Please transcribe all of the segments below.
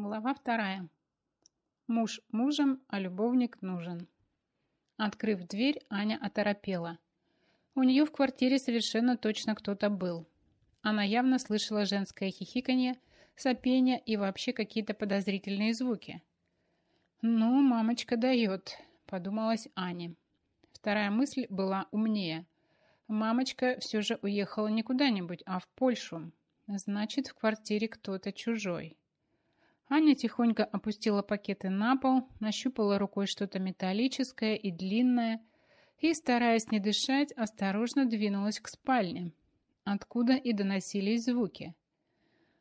Глава вторая. Муж мужем, а любовник нужен. Открыв дверь, Аня оторопела. У нее в квартире совершенно точно кто-то был. Она явно слышала женское хихиканье, сопение и вообще какие-то подозрительные звуки. «Ну, мамочка дает», — подумалась Аня. Вторая мысль была умнее. Мамочка все же уехала не куда-нибудь, а в Польшу. Значит, в квартире кто-то чужой. Аня тихонько опустила пакеты на пол, нащупала рукой что-то металлическое и длинное и, стараясь не дышать, осторожно двинулась к спальне, откуда и доносились звуки.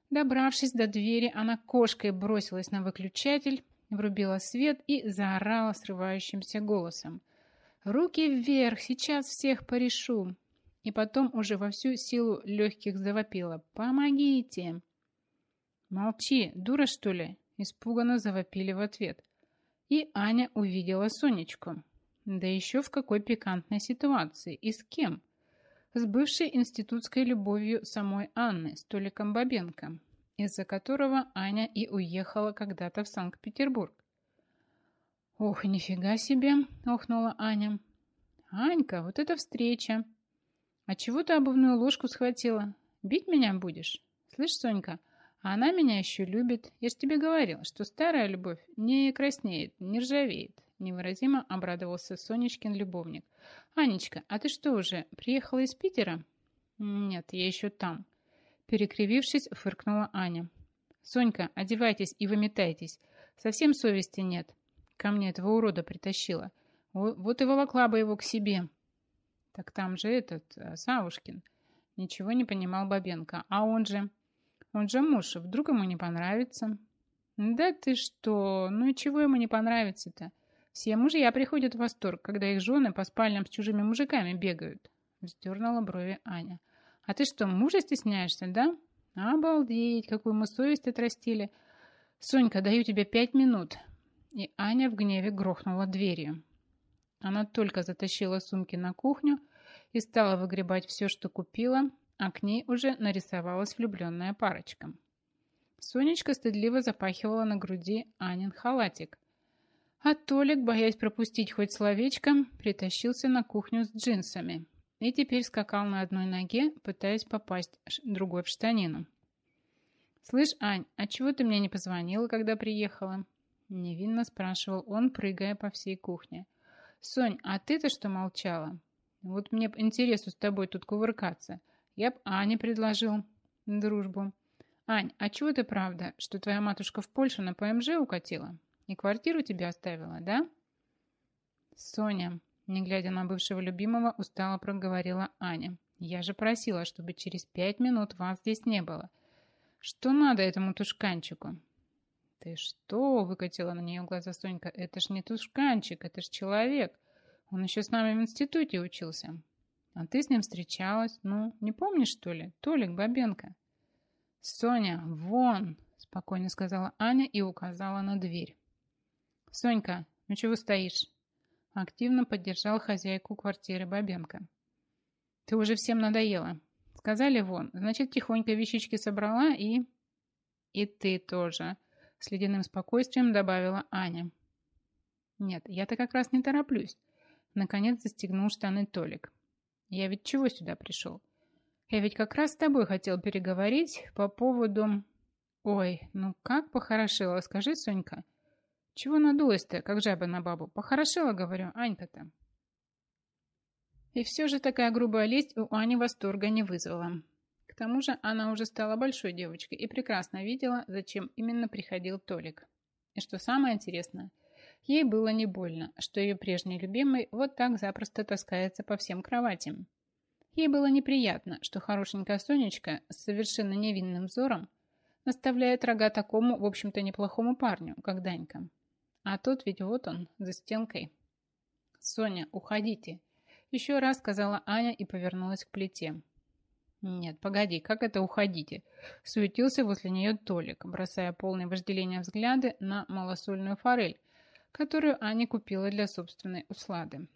Добравшись до двери, она кошкой бросилась на выключатель, врубила свет и заорала срывающимся голосом. «Руки вверх! Сейчас всех порешу!» И потом уже во всю силу легких завопила. «Помогите!» «Молчи, дура, что ли?» Испуганно завопили в ответ. И Аня увидела Сонечку. Да еще в какой пикантной ситуации. И с кем? С бывшей институтской любовью самой Анны, Столиком Бабенко, из-за которого Аня и уехала когда-то в Санкт-Петербург. «Ох, нифига себе!» – охнула Аня. «Анька, вот это встреча! А чего ты обувную ложку схватила? Бить меня будешь? Слышь, Сонька, она меня еще любит. Я же тебе говорил, что старая любовь не краснеет, не ржавеет. Невыразимо обрадовался Сонечкин любовник. «Анечка, а ты что уже, приехала из Питера?» «Нет, я еще там». Перекривившись, фыркнула Аня. «Сонька, одевайтесь и выметайтесь. Совсем совести нет. Ко мне этого урода притащила. Вот и волокла бы его к себе». «Так там же этот, э, Савушкин». Ничего не понимал Бабенко. «А он же...» Он же муж, вдруг ему не понравится. Да ты что, ну и чего ему не понравится-то? Все мужья приходят в восторг, когда их жены по спальням с чужими мужиками бегают. Вздернула брови Аня. А ты что, мужа стесняешься, да? Обалдеть, какую мы совесть отрастили. Сонька, даю тебе пять минут. И Аня в гневе грохнула дверью. Она только затащила сумки на кухню и стала выгребать все, что купила, а к ней уже нарисовалась влюбленная парочка. Сонечка стыдливо запахивала на груди Анин халатик, а Толик, боясь пропустить хоть словечко, притащился на кухню с джинсами и теперь скакал на одной ноге, пытаясь попасть другой в штанину. «Слышь, Ань, а чего ты мне не позвонила, когда приехала?» Невинно спрашивал он, прыгая по всей кухне. «Сонь, а ты-то что молчала? Вот мне интересу с тобой тут кувыркаться. Я б Ане предложил дружбу. Ань, а чего ты правда, что твоя матушка в Польшу на ПМЖ укатила? И квартиру тебе оставила, да? Соня, не глядя на бывшего любимого, устало проговорила Аня. Я же просила, чтобы через пять минут вас здесь не было. Что надо этому тушканчику? Ты что? Выкатила на нее глаза Сонька. Это ж не тушканчик, это ж человек. Он еще с нами в институте учился. А ты с ним встречалась, ну, не помнишь, что ли? Толик Бабенко. Соня, вон, спокойно сказала Аня и указала на дверь. Сонька, ну чего стоишь? Активно поддержал хозяйку квартиры Бабенко. Ты уже всем надоела. Сказали вон, значит, тихонько вещички собрала и... И ты тоже, с ледяным спокойствием добавила Аня. Нет, я-то как раз не тороплюсь. Наконец застегнул штаны Толик. Я ведь чего сюда пришел? Я ведь как раз с тобой хотел переговорить по поводу... Ой, ну как похорошела, скажи, Сонька. Чего надулась-то, как жаба на бабу? Похорошела, говорю, Анька-то. И все же такая грубая лесть у Ани восторга не вызвала. К тому же она уже стала большой девочкой и прекрасно видела, зачем именно приходил Толик. И что самое интересное – Ей было не больно, что ее прежний любимый вот так запросто таскается по всем кроватям. Ей было неприятно, что хорошенькая Сонечка с совершенно невинным взором наставляет рога такому, в общем-то, неплохому парню, как Данька. А тот ведь вот он, за стенкой. «Соня, уходите!» Еще раз сказала Аня и повернулась к плите. «Нет, погоди, как это уходите?» Суетился возле нее Толик, бросая полное вожделение взгляды на малосольную форель, которую Аня купила для собственной услады.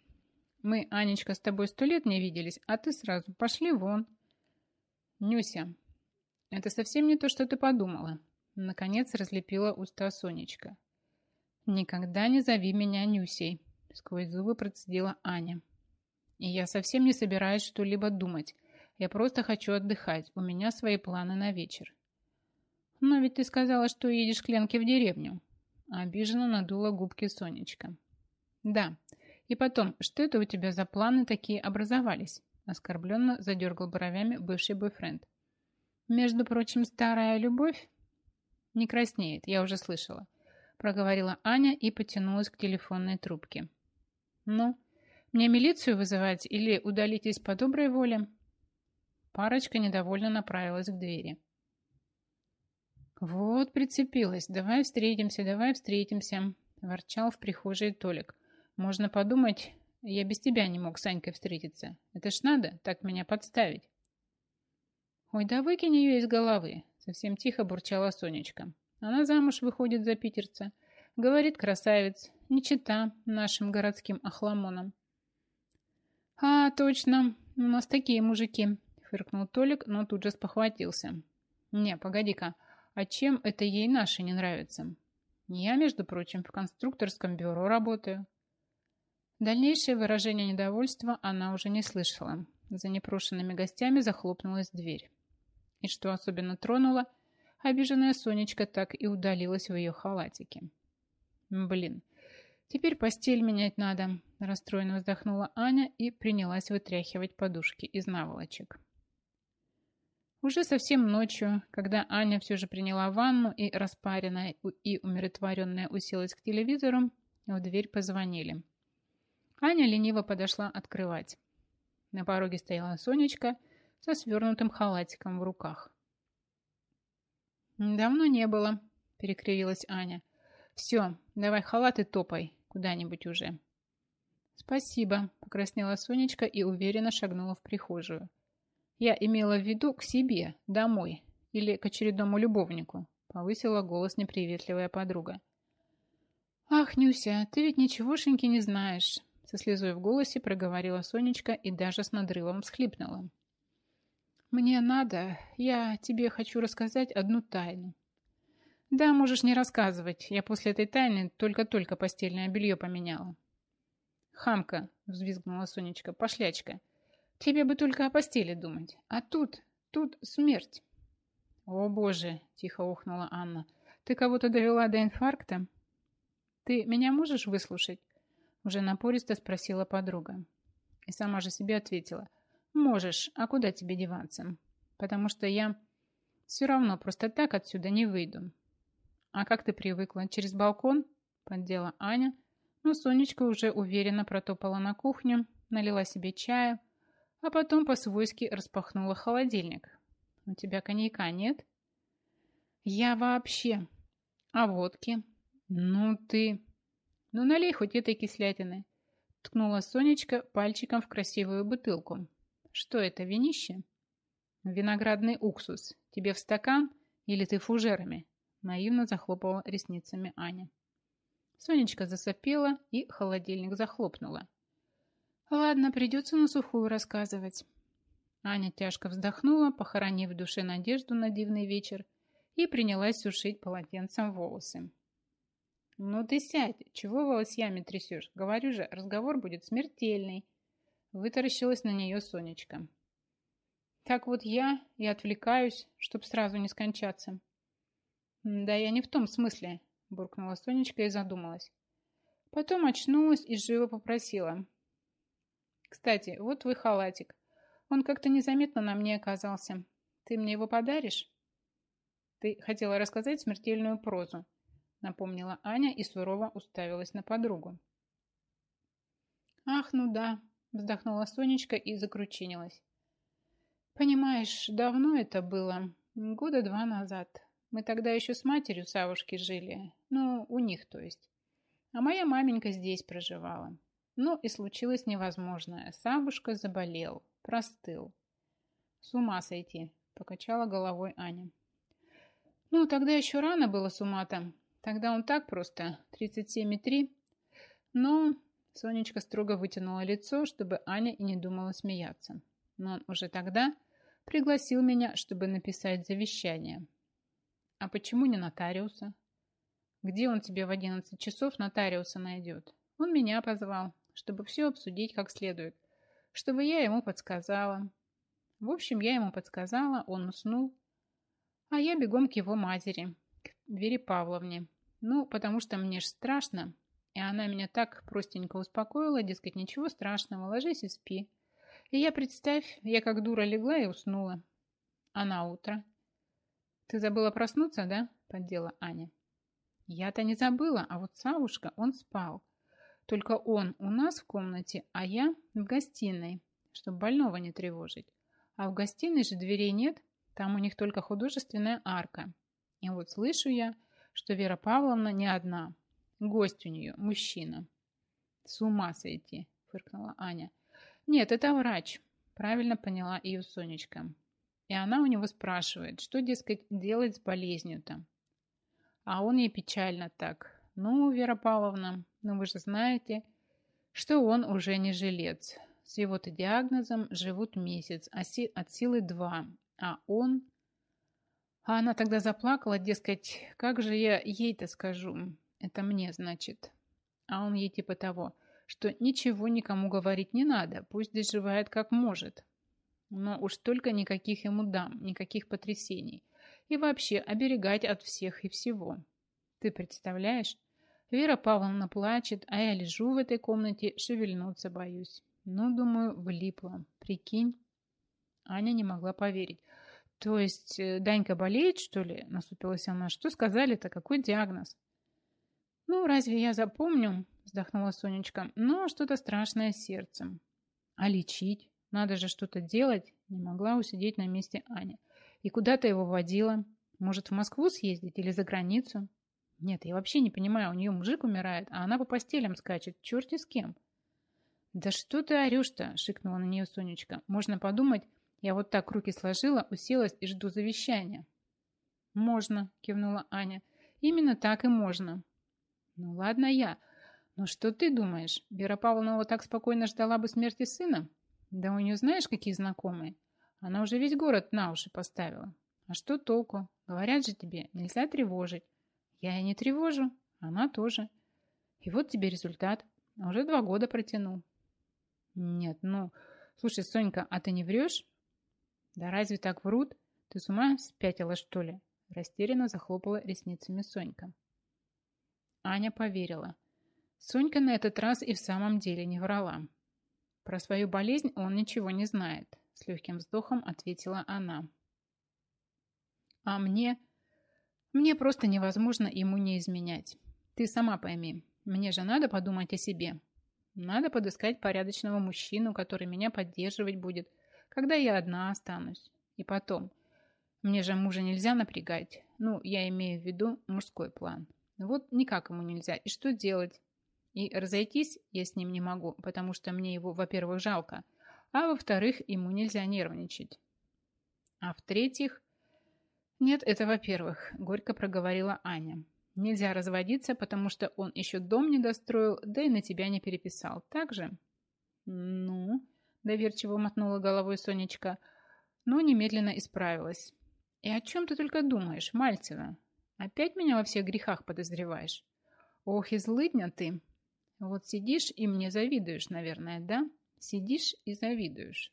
Мы, Анечка, с тобой сто лет не виделись, а ты сразу пошли вон. Нюся, это совсем не то, что ты подумала. Наконец разлепила уста Сонечка. «Никогда не зови меня Нюсей», — сквозь зубы процедила Аня. «И я совсем не собираюсь что-либо думать. Я просто хочу отдыхать. У меня свои планы на вечер». «Но ведь ты сказала, что едешь к Ленке в деревню». Обиженно надула губки Сонечка. «Да. И потом, что это у тебя за планы такие образовались?» Оскорбленно задергал бровями бывший бойфренд. «Между прочим, старая любовь?» «Не краснеет, я уже слышала», проговорила Аня и потянулась к телефонной трубке. «Ну, мне милицию вызывать или удалитесь по доброй воле?» Парочка недовольно направилась к двери. «Вот прицепилась. Давай встретимся, давай встретимся», ворчал в прихожей Толик. «Можно подумать, я без тебя не мог с Анькой встретиться. Это ж надо так меня подставить». «Ой, да выкинь ее из головы», совсем тихо бурчала Сонечка. «Она замуж выходит за питерца. Говорит красавец, не чита нашим городским охламонам». «А, точно, у нас такие мужики», фыркнул Толик, но тут же спохватился. «Не, погоди-ка, а чем это ей наши не нравится? Я, между прочим, в конструкторском бюро работаю». Дальнейшее выражение недовольства она уже не слышала. За непрошенными гостями захлопнулась дверь. И что особенно тронуло, обиженная Сонечка так и удалилась в ее халатике. «Блин, теперь постель менять надо», – расстроенно вздохнула Аня и принялась вытряхивать подушки из наволочек. Уже совсем ночью, когда Аня все же приняла ванну и распаренная и умиротворенная уселась к телевизору, в дверь позвонили. Аня лениво подошла открывать. На пороге стояла Сонечка со свернутым халатиком в руках. «Давно не было», – перекривилась Аня. «Все, давай халат и топай куда-нибудь уже». «Спасибо», – покраснела Сонечка и уверенно шагнула в прихожую. Я имела в виду к себе, домой или к очередному любовнику, повысила голос неприветливая подруга. Ах, Нюся, ты ведь ничегошеньки не знаешь, со слезой в голосе проговорила Сонечка и даже с надрывом всхлипнула. Мне надо, я тебе хочу рассказать одну тайну. Да, можешь не рассказывать, я после этой тайны только-только постельное белье поменяла. Хамка, взвизгнула Сонечка, пошлячка. Тебе бы только о постели думать. А тут, тут смерть. О боже, тихо ухнула Анна. Ты кого-то довела до инфаркта? Ты меня можешь выслушать? Уже напористо спросила подруга. И сама же себе ответила. Можешь, а куда тебе деваться? Потому что я все равно просто так отсюда не выйду. А как ты привыкла? Через балкон? Поддела Аня. Но Сонечка уже уверенно протопала на кухню, налила себе чаю, а потом по-свойски распахнула холодильник. «У тебя коньяка нет?» «Я вообще...» «А водки?» «Ну ты...» «Ну налей хоть этой кислятины!» Ткнула Сонечка пальчиком в красивую бутылку. «Что это, винище?» «Виноградный уксус. Тебе в стакан или ты фужерами?» Наивно захлопала ресницами Аня. Сонечка засопела и холодильник захлопнула. Ладно, придется на сухую рассказывать. Аня тяжко вздохнула, похоронив в душе надежду на дивный вечер, и принялась сушить полотенцем волосы. «Ну ты сядь, чего волосьями трясешь? Говорю же, разговор будет смертельный!» Вытаращилась на нее Сонечка. «Так вот я и отвлекаюсь, чтоб сразу не скончаться». «Да я не в том смысле», буркнула Сонечка и задумалась. Потом очнулась и живо попросила. Кстати, вот твой халатик. Он как-то незаметно на мне оказался. Ты мне его подаришь? Ты хотела рассказать смертельную прозу, напомнила Аня и сурово уставилась на подругу. Ах, ну да, вздохнула Сонечка и закручинилась. Понимаешь, давно это было, года два назад. Мы тогда еще с матерью Савушки жили, ну, у них, то есть. А моя маменька здесь проживала. Ну и случилось невозможное. Сабушка заболел, простыл. С ума сойти, покачала головой Аня. Ну, тогда еще рано было с ума-то. Тогда он так просто, 37,3. Но Сонечка строго вытянула лицо, чтобы Аня и не думала смеяться. Но он уже тогда пригласил меня, чтобы написать завещание. А почему не нотариуса? Где он тебе в 11 часов нотариуса найдет? Он меня позвал, чтобы все обсудить как следует, чтобы я ему подсказала. В общем, я ему подсказала, он уснул, а я бегом к его матери, к Вере Павловне. Ну, потому что мне ж страшно, и она меня так простенько успокоила, дескать, ничего страшного, ложись и спи. И я, представь, я как дура легла и уснула. А на утро? Ты забыла проснуться, да? Поддела Аня. Я-то не забыла, а вот Савушка, он спал. Только он у нас в комнате, а я в гостиной, чтобы больного не тревожить. А в гостиной же дверей нет, там у них только художественная арка. И вот слышу я, что Вера Павловна не одна. Гость у нее, мужчина. С ума сойти, фыркнула Аня. Нет, это врач. Правильно поняла ее Сонечка. И она у него спрашивает, что, дескать, делать с болезнью-то. А он ей печально так. Ну, Вера Павловна, ну вы же знаете, что он уже не жилец. С его-то диагнозом живут месяц, а си от силы два. А он... А она тогда заплакала, дескать, как же я ей-то скажу? Это мне, значит. А он ей типа того, что ничего никому говорить не надо, пусть доживает как может. Но уж только никаких ему дам, никаких потрясений. И вообще оберегать от всех и всего. Ты представляешь? Вера Павловна плачет, а я лежу в этой комнате, шевельнуться боюсь. Ну, думаю, влипла. Прикинь. Аня не могла поверить. То есть э, Данька болеет, что ли? Насупилась она. Что сказали-то? Какой диагноз? Ну, разве я запомню? Вздохнула Сонечка. Но что-то страшное сердцем. А лечить? Надо же что-то делать. Не могла усидеть на месте Аня. И куда ты его водила? Может, в Москву съездить или за границу? Нет, я вообще не понимаю. У нее мужик умирает, а она по постелям скачет. Черти с кем. Да что ты орешь-то? Шикнула на нее Сонечка. Можно подумать, я вот так руки сложила, уселась и жду завещания. Можно, кивнула Аня. Именно так и можно. Ну ладно я. Но что ты думаешь, Вера Павловна вот так спокойно ждала бы смерти сына? Да у нее знаешь, какие знакомые? Она уже весь город на уши поставила. А что толку? Говорят же тебе, нельзя тревожить. Я и не тревожу, она тоже. И вот тебе результат. Уже два года протянул. Нет, ну... Слушай, Сонька, а ты не врешь? Да разве так врут? Ты с ума спятила, что ли? Растерянно захлопала ресницами Сонька. Аня поверила. Сонька на этот раз и в самом деле не врала. Про свою болезнь он ничего не знает, с легким вздохом ответила она. А мне... Мне просто невозможно ему не изменять. Ты сама пойми, мне же надо подумать о себе. Надо подыскать порядочного мужчину, который меня поддерживать будет – когда я одна останусь. И потом, мне же мужа нельзя напрягать. Ну, я имею в виду мужской план. Вот никак ему нельзя. И что делать? И разойтись я с ним не могу, потому что мне его, во-первых, жалко, а во-вторых, ему нельзя нервничать. А в-третьих... Нет, это во-первых, горько проговорила Аня. Нельзя разводиться, потому что он еще дом не достроил, да и на тебя не переписал. Так же? Ну, Доверчиво мотнула головой Сонечка, но немедленно исправилась. «И о чем ты только думаешь, Мальцева? Опять меня во всех грехах подозреваешь? Ох, и злыдня ты! Вот сидишь и мне завидуешь, наверное, да? Сидишь и завидуешь.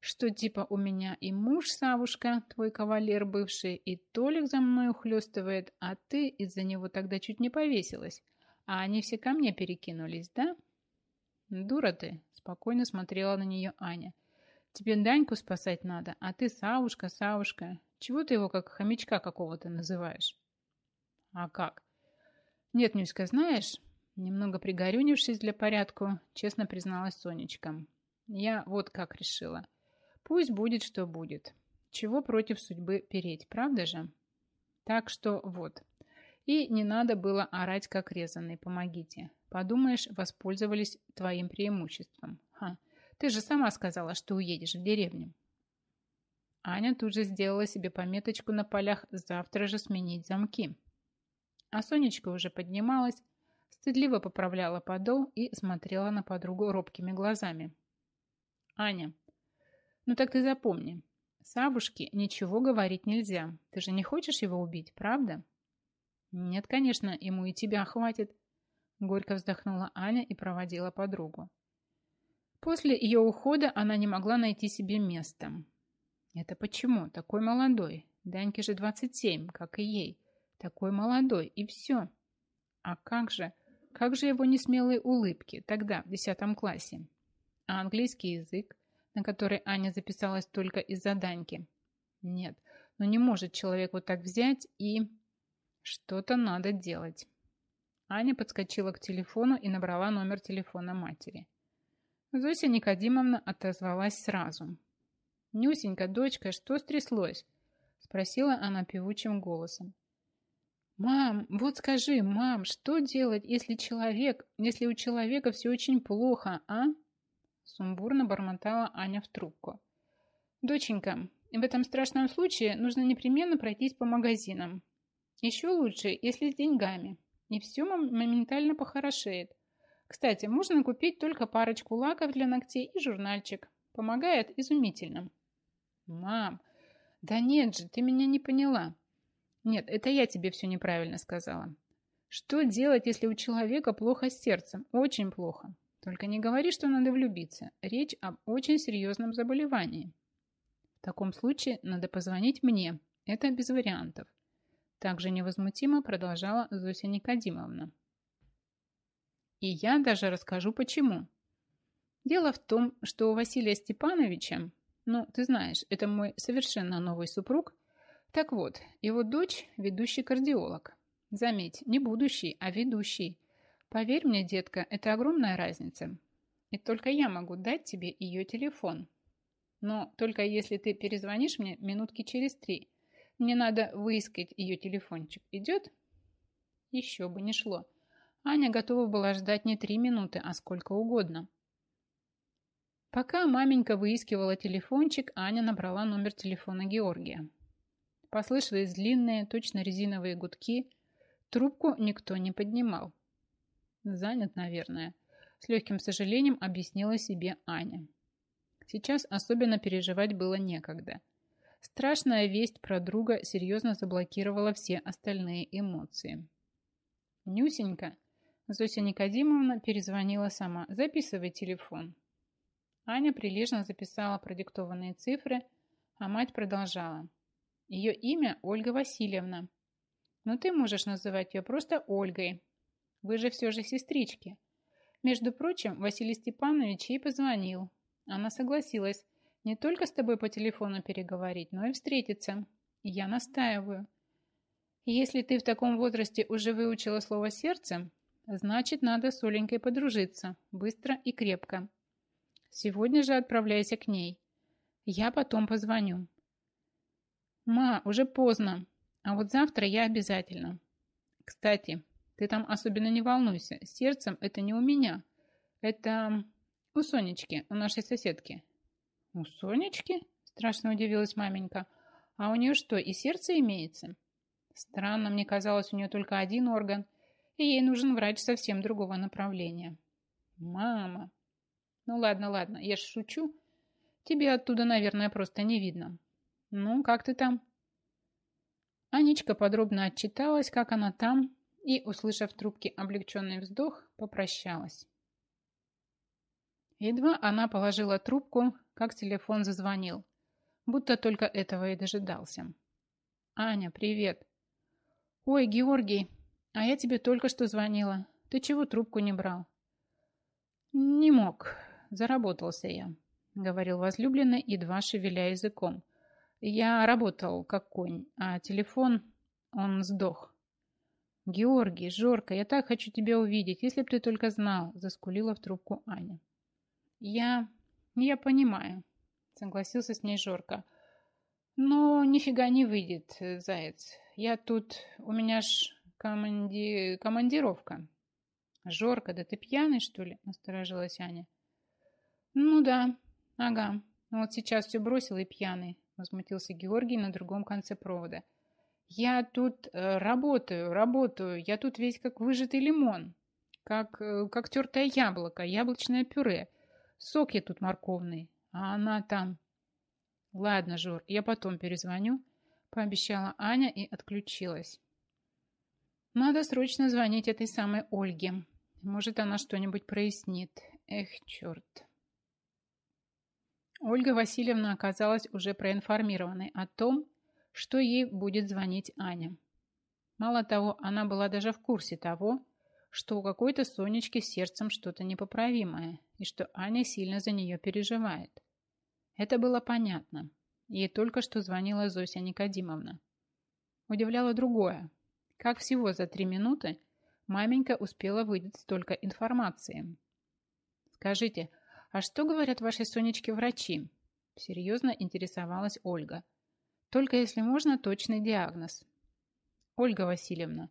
Что типа у меня и муж Савушка, твой кавалер бывший, и Толик за мной ухлёстывает, а ты из-за него тогда чуть не повесилась, а они все ко мне перекинулись, да? Дура ты, Спокойно смотрела на нее Аня. Тебе Даньку спасать надо, а ты Савушка, Савушка. Чего ты его как хомячка какого-то называешь? А как? Нет, Нюська, знаешь, немного пригорюнившись для порядку, честно призналась Сонечка. Я вот как решила. Пусть будет, что будет. Чего против судьбы переть, правда же? Так что вот. И не надо было орать, как резанный, помогите. Подумаешь, воспользовались твоим преимуществом. Ха, ты же сама сказала, что уедешь в деревню. Аня тут же сделала себе пометочку на полях завтра же сменить замки. А Сонечка уже поднималась, стыдливо поправляла подол и смотрела на подругу робкими глазами. «Аня, ну так ты запомни, Савушке ничего говорить нельзя. Ты же не хочешь его убить, правда? Нет, конечно, ему и тебя хватит. Горько вздохнула Аня и проводила подругу. После ее ухода она не могла найти себе места. Это почему? Такой молодой. Даньке же 27, как и ей. Такой молодой, и все. А как же, как же его несмелые улыбки тогда, в 10 классе? А английский язык, на который Аня записалась только из-за Даньки? Нет, ну не может человек вот так взять и... Что-то надо делать. Аня подскочила к телефону и набрала номер телефона матери. Зося Никодимовна отозвалась сразу. «Нюсенька, дочка, что стряслось?» Спросила она певучим голосом. «Мам, вот скажи, мам, что делать, если человек, если у человека все очень плохо, а?» Сумбурно бормотала Аня в трубку. «Доченька, в этом страшном случае нужно непременно пройтись по магазинам. Еще лучше, если с деньгами. И все моментально похорошеет. Кстати, можно купить только парочку лаков для ногтей и журнальчик. Помогает изумительно». «Мам, да нет же, ты меня не поняла. Нет, это я тебе все неправильно сказала. Что делать, если у человека плохо с сердцем? Очень плохо. Только не говори, что надо влюбиться. Речь об очень серьезном заболевании. В таком случае надо позвонить мне. Это без вариантов. Также невозмутимо продолжала Зося Никодимовна. И я даже расскажу почему. Дело в том, что у Василия Степановича ну, ты знаешь, это мой совершенно новый супруг. Так вот, его дочь – ведущий кардиолог. Заметь, не будущий, а ведущий. Поверь мне, детка, это огромная разница. И только я могу дать тебе ее телефон. Но только если ты перезвонишь мне минутки через три. Мне надо выискать ее телефончик. Идет? Еще бы не шло. Аня готова была ждать не три минуты, а сколько угодно. Пока маменька выискивала телефончик, Аня набрала номер телефона Георгия. Послышались длинные, точно резиновые гудки. Трубку никто не поднимал. Занят, наверное. С легким сожалением объяснила себе Аня. Сейчас особенно переживать было некогда. Страшная весть про друга серьезно заблокировала все остальные эмоции. «Нюсенька», Зося Никодимовна перезвонила сама. «Записывай телефон». Аня прилежно записала продиктованные цифры, а мать продолжала. Ее имя Ольга Васильевна. Но ты можешь называть ее просто Ольгой. Вы же все же сестрички. Между прочим, Василий Степанович ей позвонил. Она согласилась не только с тобой по телефону переговорить, но и встретиться. я настаиваю. Если ты в таком возрасте уже выучила слово «сердце», значит, надо с Оленькой подружиться, быстро и крепко. Сегодня же отправляйся к ней. Я потом позвоню. Ма, уже поздно. А вот завтра я обязательно. Кстати, ты там особенно не волнуйся. Сердцем это не у меня. Это у Сонечки, у нашей соседки. У Сонечки? Страшно удивилась маменька. А у нее что, и сердце имеется? Странно, мне казалось, у нее только один орган, и ей нужен врач совсем другого направления. Мама, ну ладно, ладно, я ж шучу. Тебе оттуда, наверное, просто не видно. Ну, как ты там? Анечка подробно отчиталась, как она там, и, услышав в трубке облегченный вздох, попрощалась. Едва она положила трубку, как телефон зазвонил, будто только этого и дожидался. «Аня, привет!» «Ой, Георгий, а я тебе только что звонила. Ты чего трубку не брал?» «Не мог. Заработался я, говорил возлюбленный, едва шевеля языком. Я работал, как конь, а телефон, он сдох. «Георгий, Жорка, я так хочу тебя увидеть, если б ты только знал», заскулила в трубку Аня. «Я... я понимаю», согласился с ней Жорка. «Но нифига не выйдет, заяц. Я тут... у меня ж команди... командировка». «Жорка, да ты пьяный, что ли?» насторожилась Аня. «Ну да, ага. Вот сейчас все бросил и пьяный», возмутился Георгий на другом конце провода. «Я тут э, работаю, работаю. Я тут весь как выжатый лимон. Как, э, как тертое яблоко, яблочное пюре. Сок я тут морковный. А она там...» Ладно, Жор, я потом перезвоню, пообещала Аня и отключилась. Надо срочно звонить этой самой Ольге. Может, она что-нибудь прояснит. Эх, черт. Ольга Васильевна оказалась уже проинформированной о том, что ей будет звонить Аня. Мало того, она была даже в курсе того, что у какой-то Сонечки с сердцем что-то непоправимое, и что Аня сильно за нее переживает. Это было понятно. Ей только что звонила Зося Никодимовна. Удивляло другое. Как всего за три минуты маменька успела выдать столько информации. «Скажите, а что говорят вашей Сонечке врачи?» Серьезно интересовалась Ольга. «Только если можно, точный диагноз». «Ольга Васильевна»,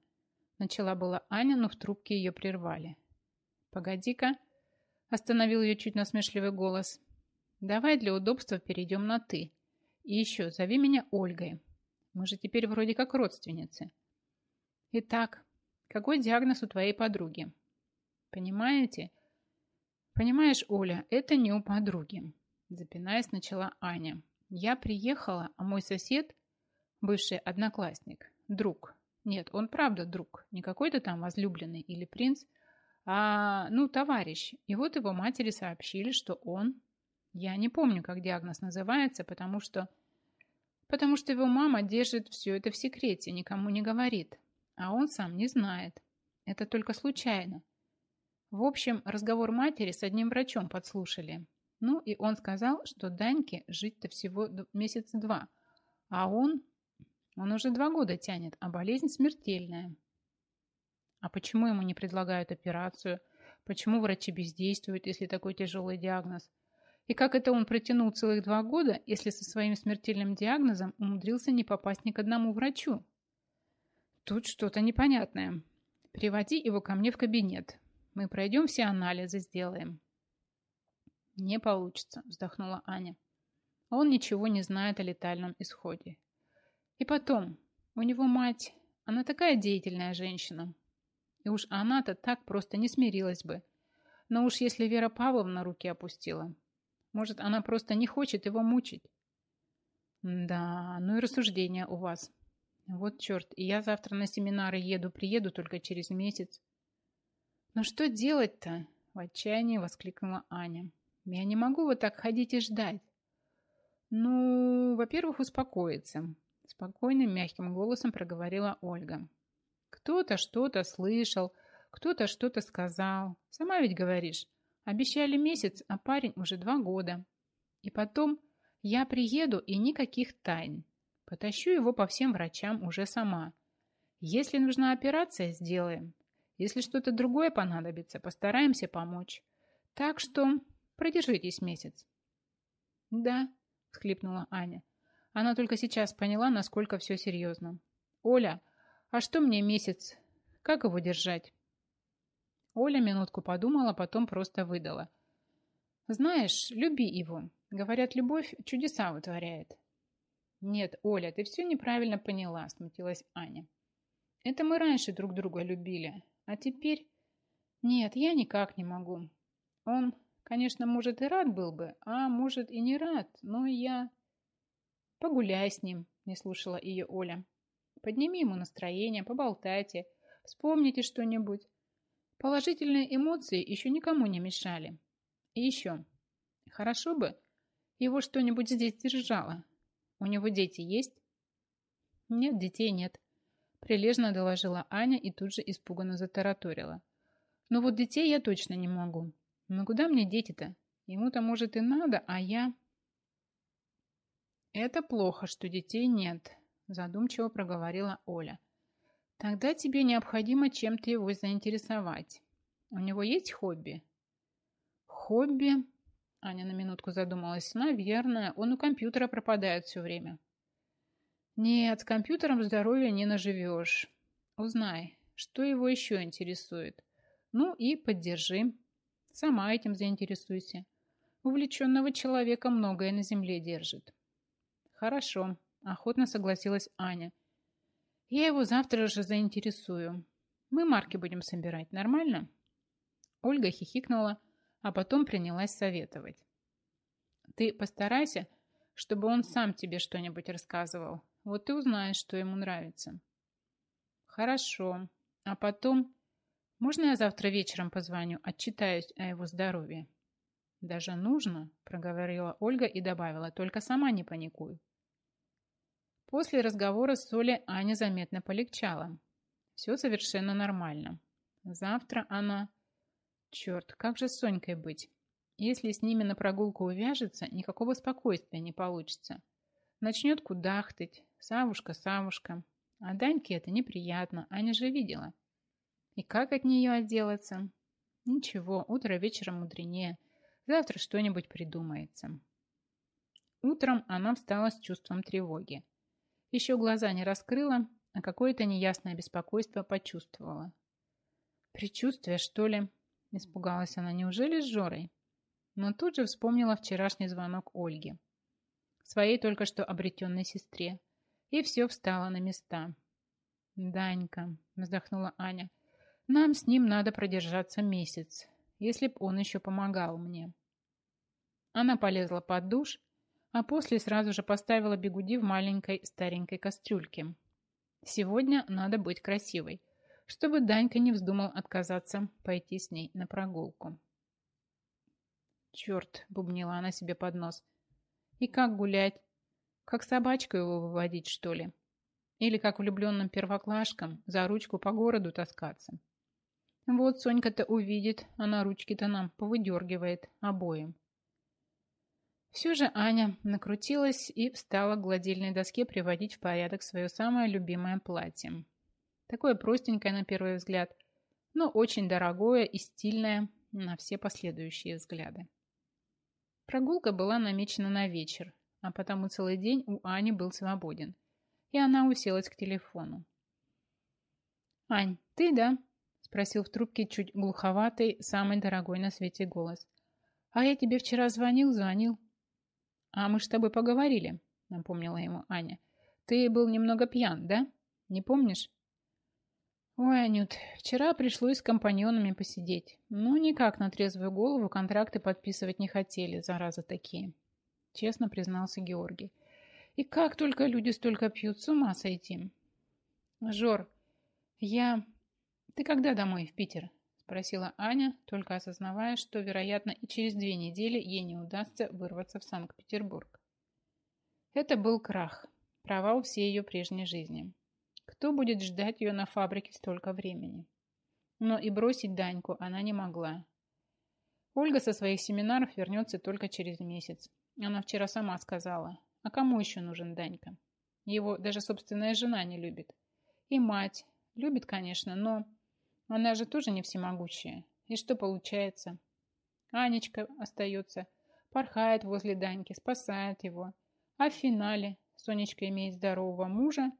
начала была Аня, но в трубке ее прервали. «Погоди-ка», остановил ее чуть насмешливый голос. Давай для удобства перейдем на «ты». И еще, зови меня Ольгой. Мы же теперь вроде как родственницы. Итак, какой диагноз у твоей подруги? Понимаете? Понимаешь, Оля, это не у подруги. Запинаясь, начала Аня. Я приехала, а мой сосед, бывший одноклассник, друг. Нет, он правда друг. Не какой-то там возлюбленный или принц, а, ну, товарищ. И вот его матери сообщили, что он я не помню, как диагноз называется, потому что... Потому что его мама держит все это в секрете, никому не говорит. А он сам не знает. Это только случайно. В общем, разговор матери с одним врачом подслушали. Ну, и он сказал, что Даньке жить-то всего месяца два. А он... Он уже два года тянет, а болезнь смертельная. А почему ему не предлагают операцию? Почему врачи бездействуют, если такой тяжелый диагноз? И как это он протянул целых два года, если со своим смертельным диагнозом умудрился не попасть ни к одному врачу? Тут что-то непонятное. Приводи его ко мне в кабинет. Мы пройдем все анализы, сделаем. Не получится, вздохнула Аня. Он ничего не знает о летальном исходе. И потом, у него мать, она такая деятельная женщина. И уж она-то так просто не смирилась бы. Но уж если Вера Павловна руки опустила, может, она просто не хочет его мучить? Да, ну и рассуждения у вас. Вот черт, и я завтра на семинары еду, приеду только через месяц. Ну что делать-то? В отчаянии воскликнула Аня. Я не могу вот так ходить и ждать. Ну, во-первых, успокоиться. Спокойным, мягким голосом проговорила Ольга. Кто-то что-то слышал, кто-то что-то сказал. Сама ведь говоришь, Обещали месяц, а парень уже два года. И потом я приеду и никаких тайн. Потащу его по всем врачам уже сама. Если нужна операция, сделаем. Если что-то другое понадобится, постараемся помочь. Так что продержитесь месяц. Да, всхлипнула Аня. Она только сейчас поняла, насколько все серьезно. Оля, а что мне месяц? Как его держать? Оля минутку подумала, потом просто выдала. «Знаешь, люби его. Говорят, любовь чудеса вытворяет». «Нет, Оля, ты все неправильно поняла», – смутилась Аня. «Это мы раньше друг друга любили, а теперь...» «Нет, я никак не могу. Он, конечно, может и рад был бы, а может и не рад, но я...» «Погуляй с ним», – не слушала ее Оля. «Подними ему настроение, поболтайте, вспомните что-нибудь. Положительные эмоции еще никому не мешали. И еще. Хорошо бы его что-нибудь здесь держало. У него дети есть? Нет, детей нет. Прилежно доложила Аня и тут же испуганно затараторила. Но вот детей я точно не могу. Но куда мне дети-то? Ему-то, может, и надо, а я... Это плохо, что детей нет, задумчиво проговорила Оля. Тогда тебе необходимо чем-то его заинтересовать. У него есть хобби? Хобби? Аня на минутку задумалась. Наверное, он у компьютера пропадает все время. Нет, с компьютером здоровья не наживешь. Узнай, что его еще интересует. Ну и поддержи. Сама этим заинтересуйся. Увлеченного человека многое на земле держит. Хорошо, охотно согласилась Аня. Я его завтра же заинтересую. Мы марки будем собирать, нормально? Ольга хихикнула, а потом принялась советовать. Ты постарайся, чтобы он сам тебе что-нибудь рассказывал. Вот и узнаешь, что ему нравится. Хорошо. А потом... Можно я завтра вечером позвоню, отчитаюсь о его здоровье? Даже нужно, проговорила Ольга и добавила, только сама не паникуй. После разговора с Солей Аня заметно полегчала. Все совершенно нормально. Завтра она... Черт, как же с Сонькой быть? Если с ними на прогулку увяжется, никакого спокойствия не получится. Начнет кудахтать. Савушка, Савушка. А Даньке это неприятно, Аня же видела. И как от нее отделаться? Ничего, утро вечером мудренее. Завтра что-нибудь придумается. Утром она встала с чувством тревоги. Еще глаза не раскрыла, а какое-то неясное беспокойство почувствовала. Предчувствие, что ли? Испугалась она. Неужели с Жорой? Но тут же вспомнила вчерашний звонок Ольги. Своей только что обретенной сестре. И все встало на места. «Данька», — вздохнула Аня, — «нам с ним надо продержаться месяц, если б он еще помогал мне». Она полезла под душ, а после сразу же поставила бегуди в маленькой старенькой кастрюльке. Сегодня надо быть красивой, чтобы Данька не вздумал отказаться пойти с ней на прогулку. «Черт!» — бубнила она себе под нос. «И как гулять? Как собачку его выводить, что ли? Или как влюбленным первоклашкам за ручку по городу таскаться? Вот Сонька-то увидит, она ручки-то нам повыдергивает обоим». Все же Аня накрутилась и встала к гладильной доске приводить в порядок свое самое любимое платье. Такое простенькое на первый взгляд, но очень дорогое и стильное на все последующие взгляды. Прогулка была намечена на вечер, а потому целый день у Ани был свободен, и она уселась к телефону. «Ань, ты, да?» – спросил в трубке чуть глуховатый, самый дорогой на свете голос. «А я тебе вчера звонил, звонил». «А мы с тобой поговорили», – напомнила ему Аня. «Ты был немного пьян, да? Не помнишь?» Ой, Анют, вчера пришлось с компаньонами посидеть. Ну, никак на трезвую голову контракты подписывать не хотели, зараза такие. Честно признался Георгий. И как только люди столько пьют, с ума сойти. Жор, я... Ты когда домой, в Питер? Спросила Аня, только осознавая, что, вероятно, и через две недели ей не удастся вырваться в Санкт-Петербург. Это был крах, провал всей ее прежней жизни. Кто будет ждать ее на фабрике столько времени? Но и бросить Даньку она не могла. Ольга со своих семинаров вернется только через месяц. Она вчера сама сказала, а кому еще нужен Данька? Его даже собственная жена не любит. И мать. Любит, конечно, но она же тоже не всемогущая. И что получается? Анечка остается, порхает возле Даньки, спасает его. А в финале Сонечка имеет здорового мужа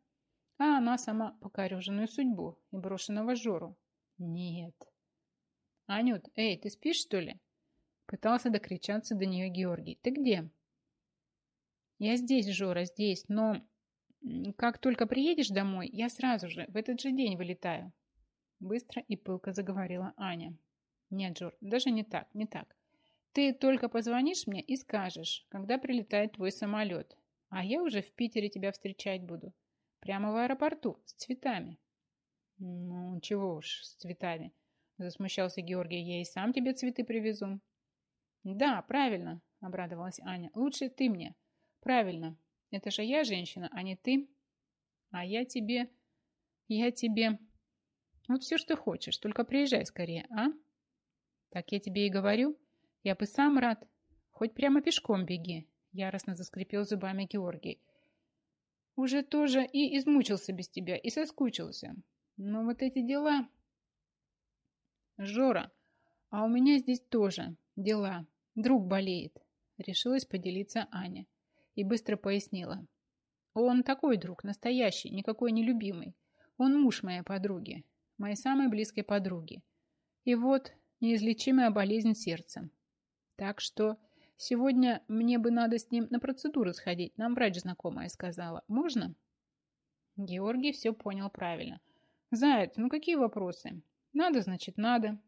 а она сама покореженную судьбу и брошенного Жору. Нет. Анют, эй, ты спишь, что ли? Пытался докричаться до нее Георгий. Ты где? Я здесь, Жора, здесь, но как только приедешь домой, я сразу же, в этот же день вылетаю. Быстро и пылко заговорила Аня. Нет, Жор, даже не так, не так. Ты только позвонишь мне и скажешь, когда прилетает твой самолет, а я уже в Питере тебя встречать буду. Прямо в аэропорту, с цветами. Ну, чего уж, с цветами. Засмущался Георгий. Я и сам тебе цветы привезу. Да, правильно, обрадовалась Аня. Лучше ты мне. Правильно. Это же я женщина, а не ты. А я тебе... Я тебе... Вот все, что хочешь, только приезжай скорее, а? Так я тебе и говорю. Я бы сам рад. Хоть прямо пешком беги. Яростно заскрипел зубами Георгий. Уже тоже и измучился без тебя, и соскучился. Но вот эти дела... Жора, а у меня здесь тоже дела. Друг болеет. Решилась поделиться Аня. И быстро пояснила. Он такой друг, настоящий, никакой не любимый. Он муж моей подруги, моей самой близкой подруги. И вот неизлечимая болезнь сердца. Так что Сегодня мне бы надо с ним на процедуру сходить. Нам врач знакомая сказала. Можно? Георгий все понял правильно. Заяц, ну какие вопросы? Надо, значит, надо.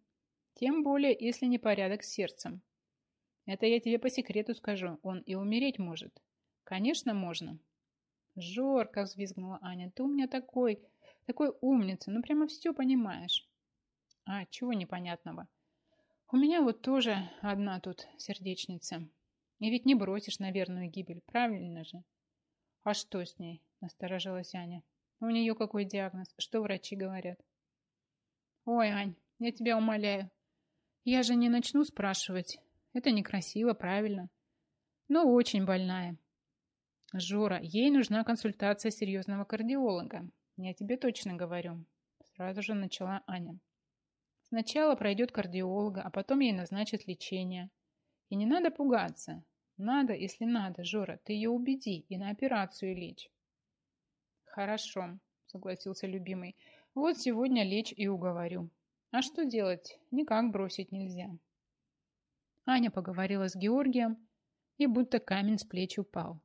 Тем более, если не порядок с сердцем. Это я тебе по секрету скажу. Он и умереть может. Конечно, можно. Жорка, взвизгнула Аня, ты у меня такой, такой умница, ну прямо все понимаешь. А, чего непонятного? У меня вот тоже одна тут сердечница. И ведь не бросишь на верную гибель, правильно же? А что с ней? Насторожилась Аня. У нее какой диагноз? Что врачи говорят? Ой, Ань, я тебя умоляю. Я же не начну спрашивать. Это некрасиво, правильно. Но очень больная. Жора, ей нужна консультация серьезного кардиолога. Я тебе точно говорю. Сразу же начала Аня. Сначала пройдет кардиолога, а потом ей назначат лечение. И не надо пугаться. Надо, если надо, Жора, ты ее убеди и на операцию лечь. Хорошо, согласился любимый. Вот сегодня лечь и уговорю. А что делать? Никак бросить нельзя. Аня поговорила с Георгием, и будто камень с плеч упал.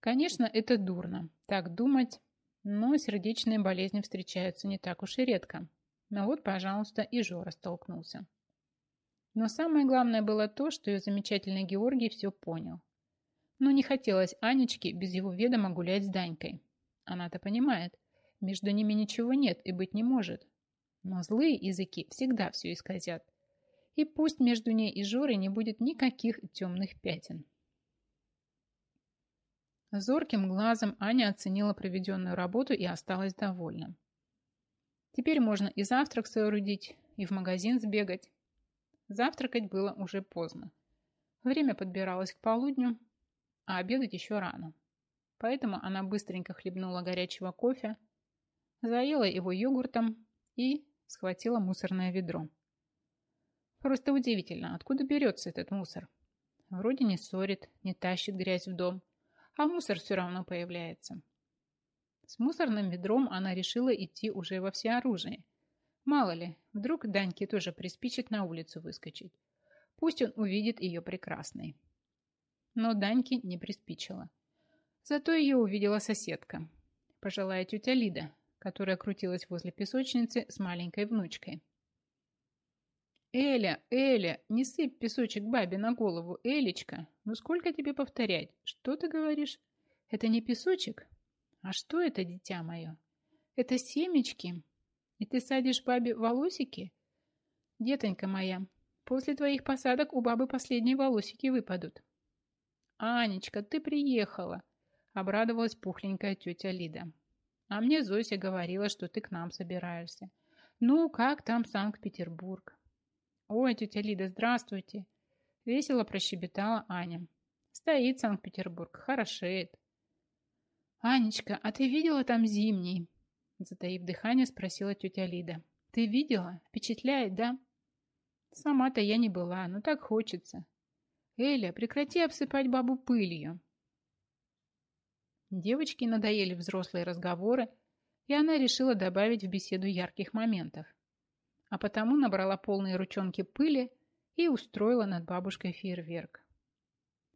Конечно, это дурно, так думать, но сердечные болезни встречаются не так уж и редко. Но вот, пожалуйста, и Жора столкнулся. Но самое главное было то, что ее замечательный Георгий все понял. Но не хотелось Анечке без его ведома гулять с Данькой. Она-то понимает, между ними ничего нет и быть не может. Но злые языки всегда все исказят. И пусть между ней и Жорой не будет никаких темных пятен. Зорким глазом Аня оценила проведенную работу и осталась довольна. Теперь можно и завтрак соорудить, и в магазин сбегать. Завтракать было уже поздно. Время подбиралось к полудню, а обедать еще рано. Поэтому она быстренько хлебнула горячего кофе, заела его йогуртом и схватила мусорное ведро. Просто удивительно, откуда берется этот мусор. Вроде не ссорит, не тащит грязь в дом, а мусор все равно появляется. С мусорным ведром она решила идти уже во всеоружие. Мало ли, вдруг Даньке тоже приспичит на улицу выскочить. Пусть он увидит ее прекрасной. Но Даньке не приспичило. Зато ее увидела соседка, пожилая тетя Лида, которая крутилась возле песочницы с маленькой внучкой. «Эля, Эля, не сыпь песочек бабе на голову, Элечка! Ну сколько тебе повторять? Что ты говоришь? Это не песочек? А что это, дитя мое? Это семечки? И ты садишь бабе волосики? Детонька моя, после твоих посадок у бабы последние волосики выпадут». «Анечка, ты приехала!» — обрадовалась пухленькая тетя Лида. А мне Зося говорила, что ты к нам собираешься. Ну, как там Санкт-Петербург? Ой, тетя Лида, здравствуйте. Весело прощебетала Аня. Стоит Санкт-Петербург, хорошеет. Анечка, а ты видела там зимний? Затаив дыхание, спросила тетя Лида. Ты видела? Впечатляет, да? Сама-то я не была, но так хочется. Эля, прекрати обсыпать бабу пылью. Девочке надоели взрослые разговоры, и она решила добавить в беседу ярких моментов. А потому набрала полные ручонки пыли и устроила над бабушкой фейерверк.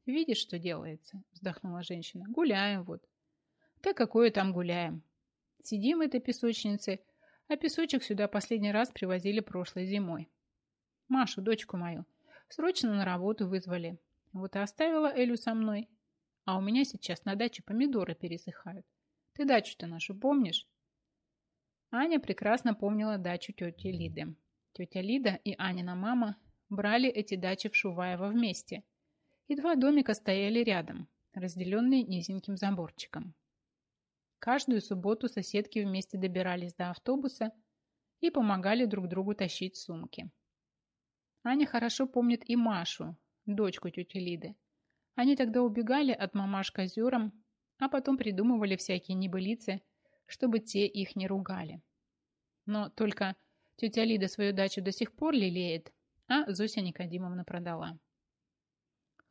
«Видишь, что делается?» – вздохнула женщина. «Гуляем вот». «Да какое там гуляем? Сидим в этой песочнице, а песочек сюда последний раз привозили прошлой зимой. Машу, дочку мою, срочно на работу вызвали. Вот и оставила Элю со мной, а у меня сейчас на даче помидоры пересыхают. Ты дачу-то нашу помнишь? Аня прекрасно помнила дачу тети Лиды. Тетя Лида и Анина мама брали эти дачи в Шуваево вместе. И два домика стояли рядом, разделенные низеньким заборчиком. Каждую субботу соседки вместе добирались до автобуса и помогали друг другу тащить сумки. Аня хорошо помнит и Машу, дочку тети Лиды. Они тогда убегали от мамаш к озерам, а потом придумывали всякие небылицы, чтобы те их не ругали. Но только тетя Лида свою дачу до сих пор лелеет, а Зося Никодимовна продала.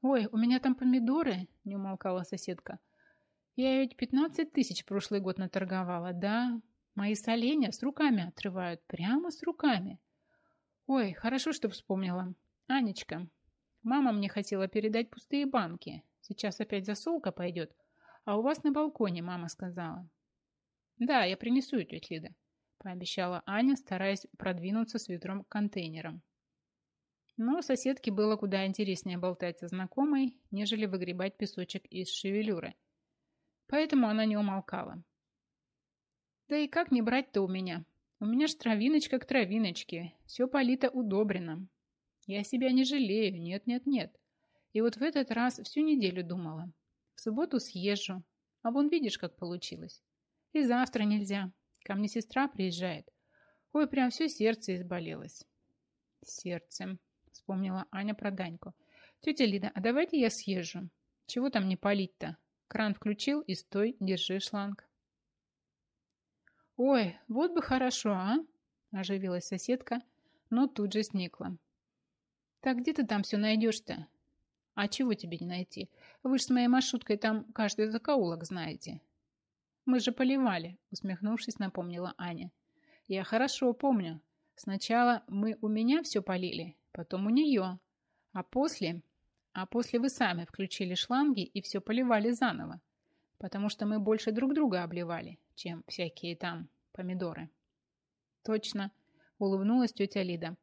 «Ой, у меня там помидоры!» – не умолкала соседка. «Я ведь пятнадцать тысяч прошлый год наторговала, да? Мои соленья с руками отрывают, прямо с руками. Ой, хорошо, что вспомнила. Анечка, Мама мне хотела передать пустые банки. Сейчас опять засолка пойдет. А у вас на балконе, мама сказала. Да, я принесу, тетя Лида, пообещала Аня, стараясь продвинуться с ведром к контейнерам. Но соседке было куда интереснее болтать со знакомой, нежели выгребать песочек из шевелюры. Поэтому она не умолкала. Да и как не брать-то у меня? У меня ж травиночка к травиночке, все полито удобрено. Я себя не жалею, нет-нет-нет. И вот в этот раз всю неделю думала. В субботу съезжу, а вон видишь, как получилось. И завтра нельзя. Ко мне сестра приезжает. Ой, прям все сердце изболелось. Сердцем, вспомнила Аня про Даньку. Тетя Лида, а давайте я съезжу. Чего там не полить-то? Кран включил и стой, держи шланг. Ой, вот бы хорошо, а? Оживилась соседка, но тут же сникла. Так где ты там все найдешь-то? А чего тебе не найти? Вы ж с моей маршруткой там каждый закоулок знаете. Мы же поливали, усмехнувшись, напомнила Аня. Я хорошо помню. Сначала мы у меня все полили, потом у нее. А после... А после вы сами включили шланги и все поливали заново. Потому что мы больше друг друга обливали, чем всякие там помидоры. Точно, улыбнулась тетя Лида.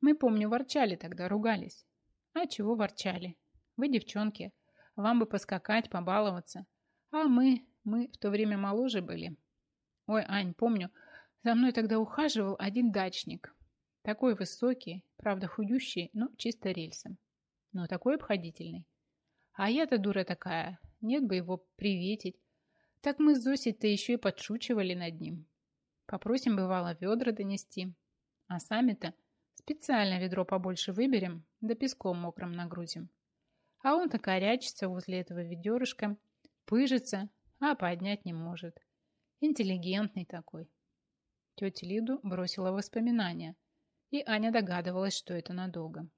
Мы, помню, ворчали тогда, ругались. А чего ворчали? Вы девчонки, вам бы поскакать, побаловаться. А мы, мы в то время моложе были. Ой, Ань, помню, за мной тогда ухаживал один дачник. Такой высокий, правда худющий, но чисто рельсом. Но такой обходительный. А я-то дура такая, нет бы его приветить. Так мы с Зосей-то еще и подшучивали над ним. Попросим, бывало, ведра донести. А сами-то специально ведро побольше выберем, да песком мокрым нагрузим. А он-то корячится возле этого ведерышка, пыжится, а поднять не может. Интеллигентный такой. Тетя Лиду бросила воспоминания, и Аня догадывалась, что это надолго.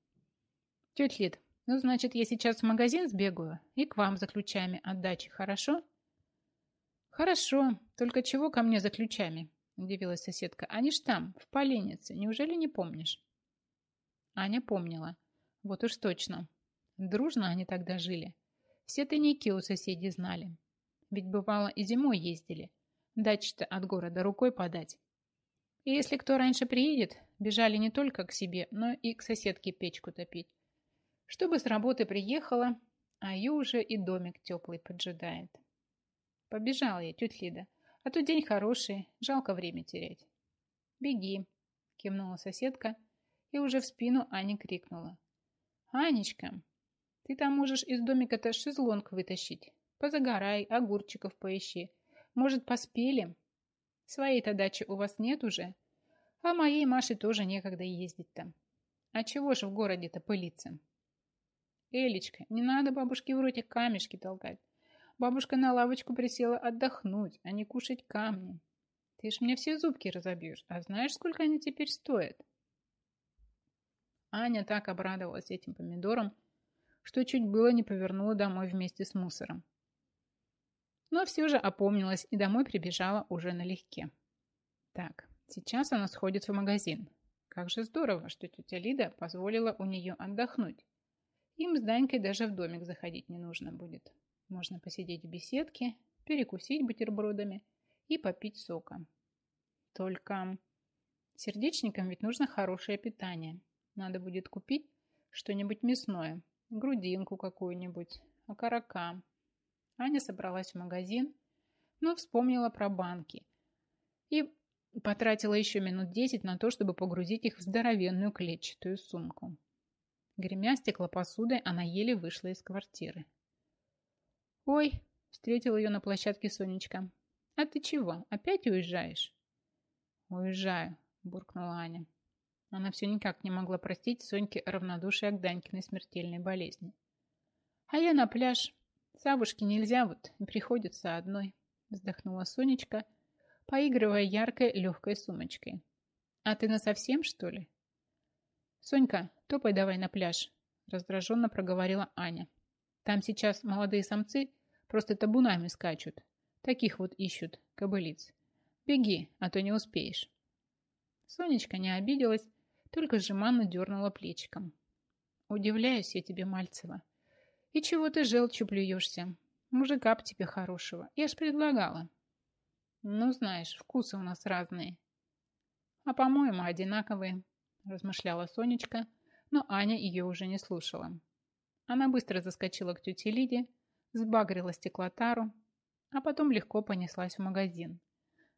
«Тетя Лид, ну, значит, я сейчас в магазин сбегаю и к вам за ключами от дачи, хорошо?» «Хорошо, только чего ко мне за ключами?» – удивилась соседка. «Они ж там, в Поленнице, неужели не помнишь?» Аня помнила. Вот уж точно. Дружно они тогда жили. Все тайники у соседей знали. Ведь бывало и зимой ездили. Дачи-то от города рукой подать. И если кто раньше приедет, бежали не только к себе, но и к соседке печку топить. Чтобы с работы приехала, а ее уже и домик теплый поджидает. Побежала я, тетя Лида, а то день хороший, жалко время терять. Беги, кивнула соседка и уже в спину Ане крикнула. Анечка, ты там можешь из домика-то шезлонг вытащить. Позагорай, огурчиков поищи. Может, поспели? Своей-то дачи у вас нет уже? А моей Маше тоже некогда ездить-то. А чего же в городе-то пылиться? Элечка, не надо бабушке в роте камешки толкать. Бабушка на лавочку присела отдохнуть, а не кушать камни. Ты ж мне все зубки разобьешь, а знаешь, сколько они теперь стоят? Аня так обрадовалась этим помидором, что чуть было не повернула домой вместе с мусором. Но все же опомнилась и домой прибежала уже налегке. Так, сейчас она сходит в магазин. Как же здорово, что тетя Лида позволила у нее отдохнуть. Им с Данькой даже в домик заходить не нужно будет. Можно посидеть в беседке, перекусить бутербродами и попить сока. Только сердечникам ведь нужно хорошее питание. Надо будет купить что-нибудь мясное, грудинку какую-нибудь, окорока, Аня собралась в магазин, но вспомнила про банки и потратила еще минут десять на то, чтобы погрузить их в здоровенную клетчатую сумку. Гремя стеклопосудой, она еле вышла из квартиры. «Ой!» – встретила ее на площадке Сонечка. «А ты чего, опять уезжаешь?» «Уезжаю», – буркнула Аня. Она все никак не могла простить Соньке равнодушие к Данькиной смертельной болезни. «А я на пляж. Савушке нельзя вот, приходится одной, вздохнула Сонечка, поигрывая яркой легкой сумочкой. А ты насовсем, что ли? Сонька, топай давай на пляж, раздраженно проговорила Аня. Там сейчас молодые самцы просто табунами скачут. Таких вот ищут, кобылиц. Беги, а то не успеешь. Сонечка не обиделась, только жеманно дернула плечиком. Удивляюсь я тебе, Мальцева. И чего ты желчью плюешься? Мужика б тебе хорошего. Я ж предлагала. Ну, знаешь, вкусы у нас разные. А, по-моему, одинаковые, размышляла Сонечка, но Аня ее уже не слушала. Она быстро заскочила к тете Лиде, сбагрила стеклотару, а потом легко понеслась в магазин.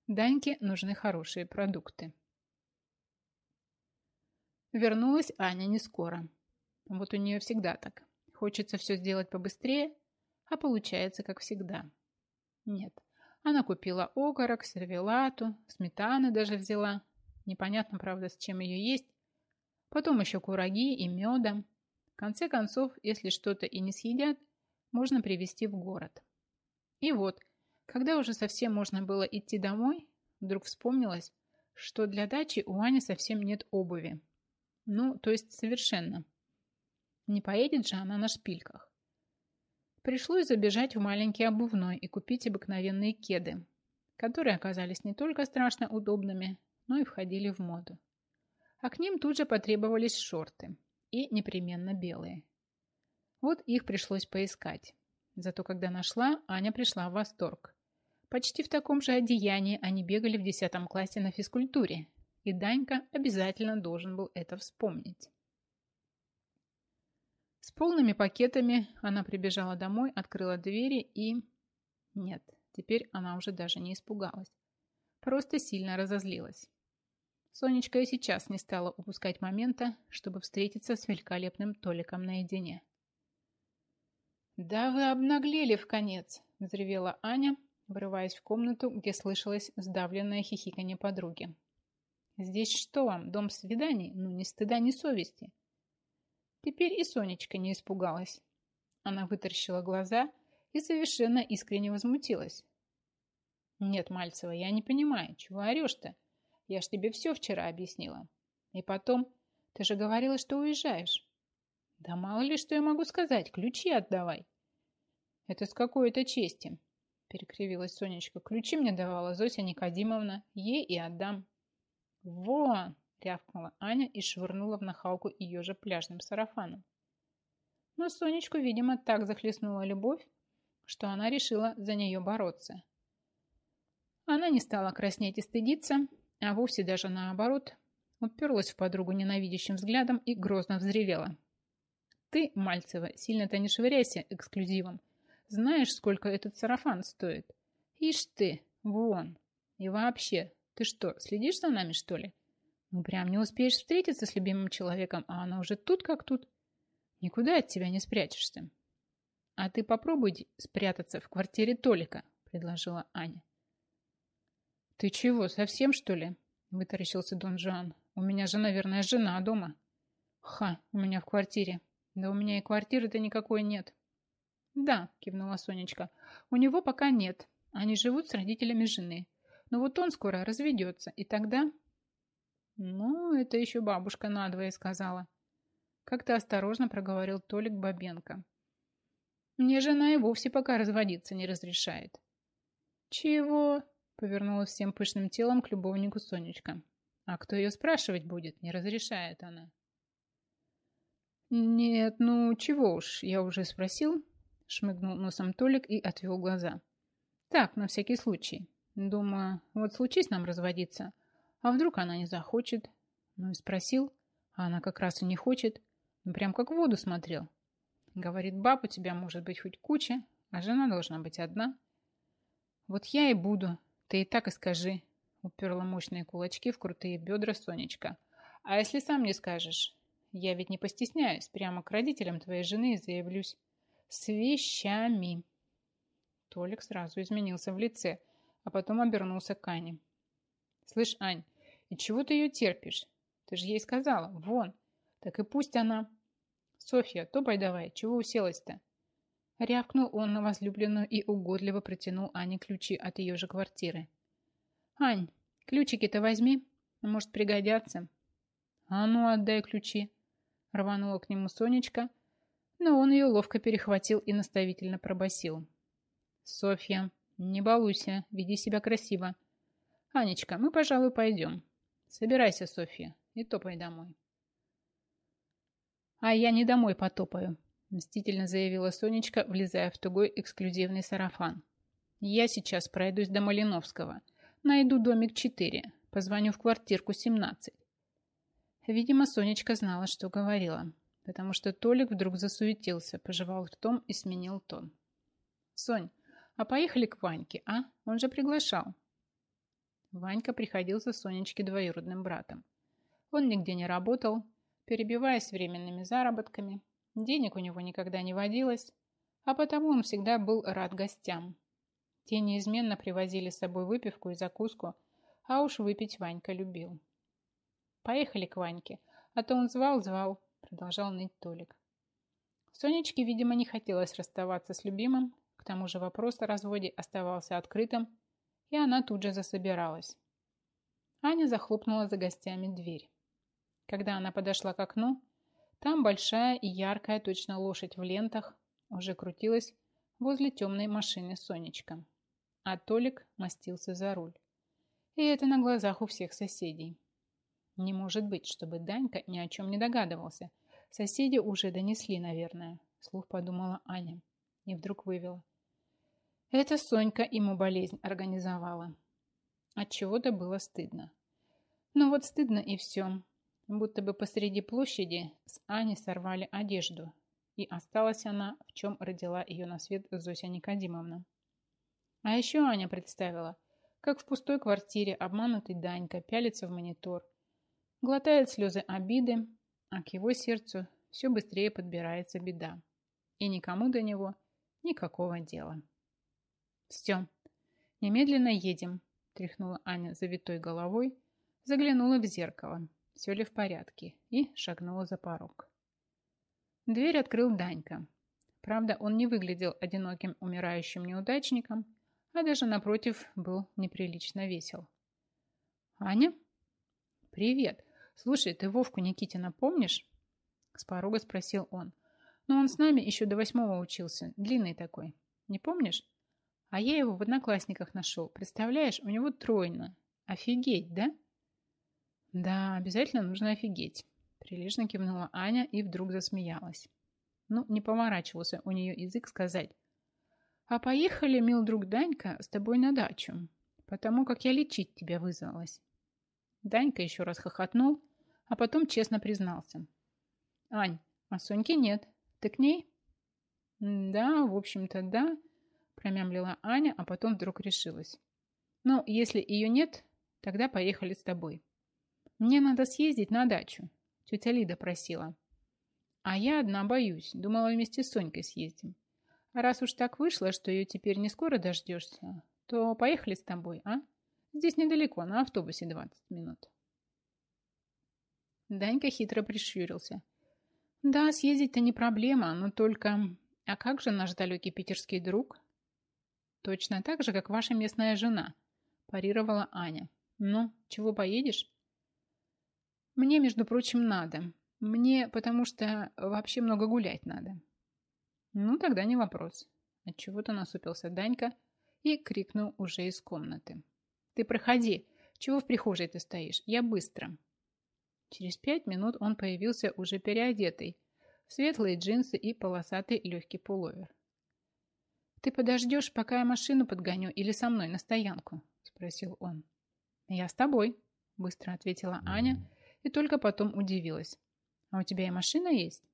Даньке нужны хорошие продукты. Вернулась Аня не скоро. Вот у нее всегда так. Хочется все сделать побыстрее, а получается, как всегда. Нет, она купила окорок, сервелату, сметаны даже взяла. Непонятно, правда, с чем ее есть. Потом еще кураги и меда. В конце концов, если что-то и не съедят, можно привезти в город. И вот, когда уже совсем можно было идти домой, вдруг вспомнилось, что для дачи у Ани совсем нет обуви. Ну, то есть совершенно. Не поедет же она на шпильках. Пришлось забежать в маленький обувной и купить обыкновенные кеды, которые оказались не только страшно удобными, но и входили в моду. А к ним тут же потребовались шорты, и непременно белые. Вот их пришлось поискать. Зато когда нашла, Аня пришла в восторг. Почти в таком же одеянии они бегали в 10 классе на физкультуре, и Данька обязательно должен был это вспомнить. С полными пакетами она прибежала домой, открыла двери и... Нет, теперь она уже даже не испугалась. Просто сильно разозлилась. Сонечка и сейчас не стала упускать момента, чтобы встретиться с великолепным Толиком наедине. «Да вы обнаглели в конец!» – взревела Аня, врываясь в комнату, где слышалось сдавленное хихиканье подруги. «Здесь что вам, дом свиданий? Ну, ни стыда, ни совести!» Теперь и Сонечка не испугалась. Она вытаращила глаза и совершенно искренне возмутилась. «Нет, Мальцева, я не понимаю, чего орешь-то? Я ж тебе все вчера объяснила. И потом, ты же говорила, что уезжаешь». «Да мало ли, что я могу сказать, ключи отдавай». «Это с какой-то чести», – перекривилась Сонечка. «Ключи мне давала Зося Никодимовна, ей и отдам». «Вон!» Рявкнула Аня и швырнула в нахалку ее же пляжным сарафаном. Но Сонечку, видимо, так захлестнула любовь, что она решила за нее бороться. Она не стала краснеть и стыдиться, а вовсе даже наоборот, уперлась в подругу ненавидящим взглядом и грозно взревела. «Ты, Мальцева, сильно-то не швыряйся эксклюзивом. Знаешь, сколько этот сарафан стоит? Ишь ты, вон! И вообще, ты что, следишь за нами, что ли? Ну, прям не успеешь встретиться с любимым человеком, а она уже тут как тут. Никуда от тебя не спрячешься. А ты попробуй спрятаться в квартире Толика, предложила Аня. Ты чего, совсем что ли? Вытаращился Дон Жуан. У меня же, наверное, жена дома. Ха, у меня в квартире. Да у меня и квартиры-то никакой нет. Да, кивнула Сонечка. У него пока нет. Они живут с родителями жены. Но вот он скоро разведется, и тогда «Ну, это еще бабушка надвое сказала», — как-то осторожно проговорил Толик Бабенко. «Мне жена и вовсе пока разводиться не разрешает». «Чего?» — повернулась всем пышным телом к любовнику Сонечка. «А кто ее спрашивать будет? Не разрешает она». «Нет, ну чего уж, я уже спросил», — шмыгнул носом Толик и отвел глаза. «Так, на всякий случай. Думаю, вот случись нам разводиться, а вдруг она не захочет? Ну и спросил, а она как раз и не хочет. Ну прям как в воду смотрел. Говорит, баб у тебя может быть хоть куча, а жена должна быть одна. Вот я и буду, ты и так и скажи. Уперла мощные кулачки в крутые бедра Сонечка. А если сам не скажешь? Я ведь не постесняюсь, прямо к родителям твоей жены заявлюсь. С вещами. Толик сразу изменился в лице, а потом обернулся к Ане. Слышь, Ань, и чего ты ее терпишь? Ты же ей сказала, вон. Так и пусть она... Софья, топай давай, чего уселась-то? Рявкнул он на возлюбленную и угодливо протянул Ане ключи от ее же квартиры. «Ань, ключики-то возьми, может пригодятся». «А ну, отдай ключи», — рванула к нему Сонечка, но он ее ловко перехватил и наставительно пробасил. «Софья, не балуйся, веди себя красиво. «Анечка, мы, пожалуй, пойдем. Собирайся, Софья, и топай домой». «А я не домой потопаю», – мстительно заявила Сонечка, влезая в тугой эксклюзивный сарафан. «Я сейчас пройдусь до Малиновского. Найду домик 4. Позвоню в квартирку 17. Видимо, Сонечка знала, что говорила, потому что Толик вдруг засуетился, пожевал ртом и сменил тон. «Сонь, а поехали к Ваньке, а? Он же приглашал». Ванька приходился Сонечке двоюродным братом. Он нигде не работал, перебиваясь временными заработками. Денег у него никогда не водилось, а потому он всегда был рад гостям. Те неизменно привозили с собой выпивку и закуску, а уж выпить Ванька любил. «Поехали к Ваньке, а то он звал-звал», — продолжал ныть Толик. Сонечке, видимо, не хотелось расставаться с любимым, к тому же вопрос о разводе оставался открытым, и она тут же засобиралась. Аня захлопнула за гостями дверь. Когда она подошла к окну, там большая и яркая, точно лошадь в лентах, уже крутилась возле темной машины Сонечка. А Толик мастился за руль. И это на глазах у всех соседей. Не может быть, чтобы Данька ни о чем не догадывался. Соседи уже донесли, наверное, слух подумала Аня. И вдруг вывела. Это Сонька ему болезнь организовала. От чего-то было стыдно. Ну вот стыдно и все. Будто бы посреди площади с Ани сорвали одежду, и осталась она, в чем родила ее на свет Зося Никодимовна. А еще Аня представила, как в пустой квартире обманутый Данька пялится в монитор, глотает слезы обиды, а к его сердцу все быстрее подбирается беда. И никому до него никакого дела. «Все, немедленно едем», – тряхнула Аня завитой головой, заглянула в зеркало, все ли в порядке, и шагнула за порог. Дверь открыл Данька. Правда, он не выглядел одиноким умирающим неудачником, а даже напротив был неприлично весел. «Аня?» «Привет. Слушай, ты Вовку Никитина помнишь?» С порога спросил он. «Но он с нами еще до восьмого учился, длинный такой. Не помнишь?» А я его в одноклассниках нашел. Представляешь, у него тройно. Офигеть, да? Да, обязательно нужно офигеть. Прилежно кивнула Аня и вдруг засмеялась. Ну, не поворачивался у нее язык сказать. А поехали, мил друг Данька, с тобой на дачу, потому как я лечить тебя вызвалась. Данька еще раз хохотнул, а потом честно признался. Ань, а Соньки нет. Ты к ней? Да, в общем-то, да промямлила Аня, а потом вдруг решилась. «Ну, если ее нет, тогда поехали с тобой. Мне надо съездить на дачу», – тетя Лида просила. «А я одна боюсь, думала вместе с Сонькой съездим. А раз уж так вышло, что ее теперь не скоро дождешься, то поехали с тобой, а? Здесь недалеко, на автобусе 20 минут». Данька хитро прищурился. «Да, съездить-то не проблема, но только... А как же наш далекий питерский друг?» Точно так же, как ваша местная жена, парировала Аня. Ну, чего поедешь? Мне, между прочим, надо. Мне, потому что вообще много гулять надо. Ну, тогда не вопрос. Отчего-то насупился Данька и крикнул уже из комнаты. Ты проходи. Чего в прихожей ты стоишь? Я быстро. Через пять минут он появился уже переодетый, в светлые джинсы и полосатый легкий пуловер. «Ты подождешь, пока я машину подгоню или со мной на стоянку?» – спросил он. «Я с тобой», – быстро ответила Аня и только потом удивилась. «А у тебя и машина есть?»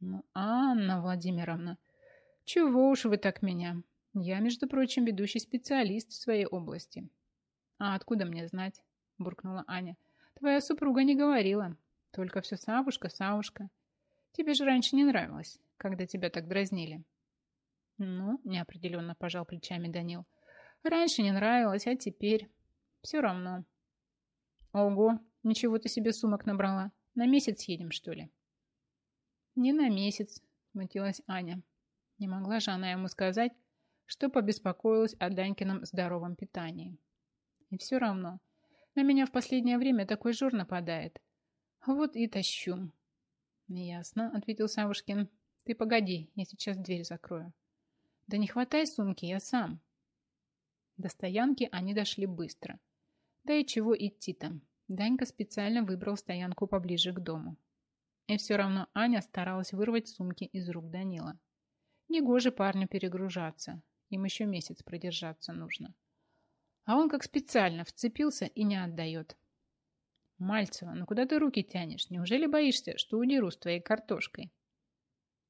«Ну, Анна Владимировна, чего уж вы так меня? Я, между прочим, ведущий специалист в своей области». «А откуда мне знать?» – буркнула Аня. «Твоя супруга не говорила. Только все Савушка, Савушка. Тебе же раньше не нравилось, когда тебя так дразнили». Ну, неопределенно пожал плечами Данил. Раньше не нравилось, а теперь все равно. Ого, ничего ты себе сумок набрала. На месяц едем, что ли? Не на месяц, смутилась Аня. Не могла же она ему сказать, что побеспокоилась о Данькином здоровом питании. И все равно, на меня в последнее время такой жор нападает. Вот и тащу. Ясно, ответил Савушкин. Ты погоди, я сейчас дверь закрою. Да не хватай сумки, я сам. До стоянки они дошли быстро. Да и чего идти там? Данька специально выбрал стоянку поближе к дому. И все равно Аня старалась вырвать сумки из рук Данила. Негоже парню перегружаться. Им еще месяц продержаться нужно. А он как специально вцепился и не отдает. Мальцева, ну куда ты руки тянешь? Неужели боишься, что удеру с твоей картошкой?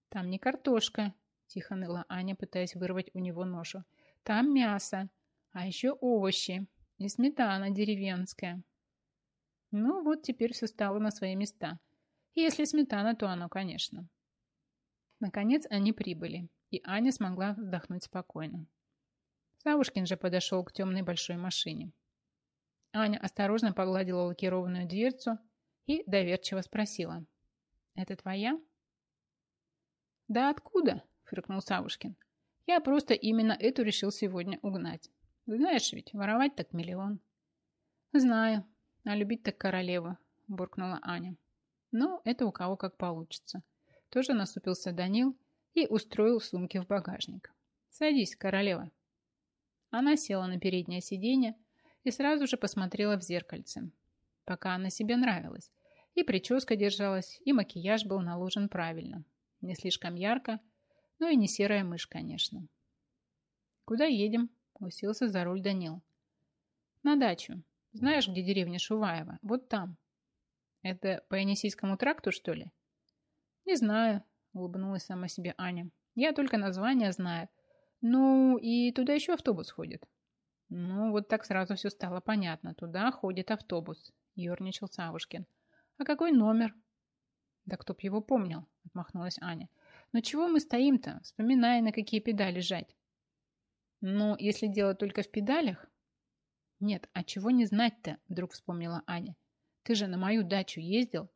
Там не картошка, тихо ныла Аня, пытаясь вырвать у него ношу. Там мясо, а еще овощи и сметана деревенская. Ну вот теперь все стало на свои места. Если сметана, то оно, конечно. Наконец они прибыли, и Аня смогла вздохнуть спокойно. Савушкин же подошел к темной большой машине. Аня осторожно погладила лакированную дверцу и доверчиво спросила. «Это твоя?» «Да откуда?» – фыркнул Савушкин. «Я просто именно эту решил сегодня угнать. Знаешь ведь, воровать так миллион». «Знаю, а любить так королеву», – буркнула Аня. «Ну, это у кого как получится». Тоже наступился Данил и устроил сумки в багажник. «Садись, королева». Она села на переднее сиденье, и сразу же посмотрела в зеркальце. Пока она себе нравилась. И прическа держалась, и макияж был наложен правильно. Не слишком ярко, но и не серая мышь, конечно. «Куда едем?» – уселся за руль Данил. «На дачу. Знаешь, где деревня Шуваева? Вот там». «Это по Енисейскому тракту, что ли?» «Не знаю», – улыбнулась сама себе Аня. «Я только название знаю. Ну, и туда еще автобус ходит. Ну, вот так сразу все стало понятно. Туда ходит автобус, ерничал Савушкин. А какой номер? Да кто б его помнил, отмахнулась Аня. Но чего мы стоим-то, вспоминая, на какие педали жать? Ну, если дело только в педалях... Нет, а чего не знать-то, вдруг вспомнила Аня. Ты же на мою дачу ездил?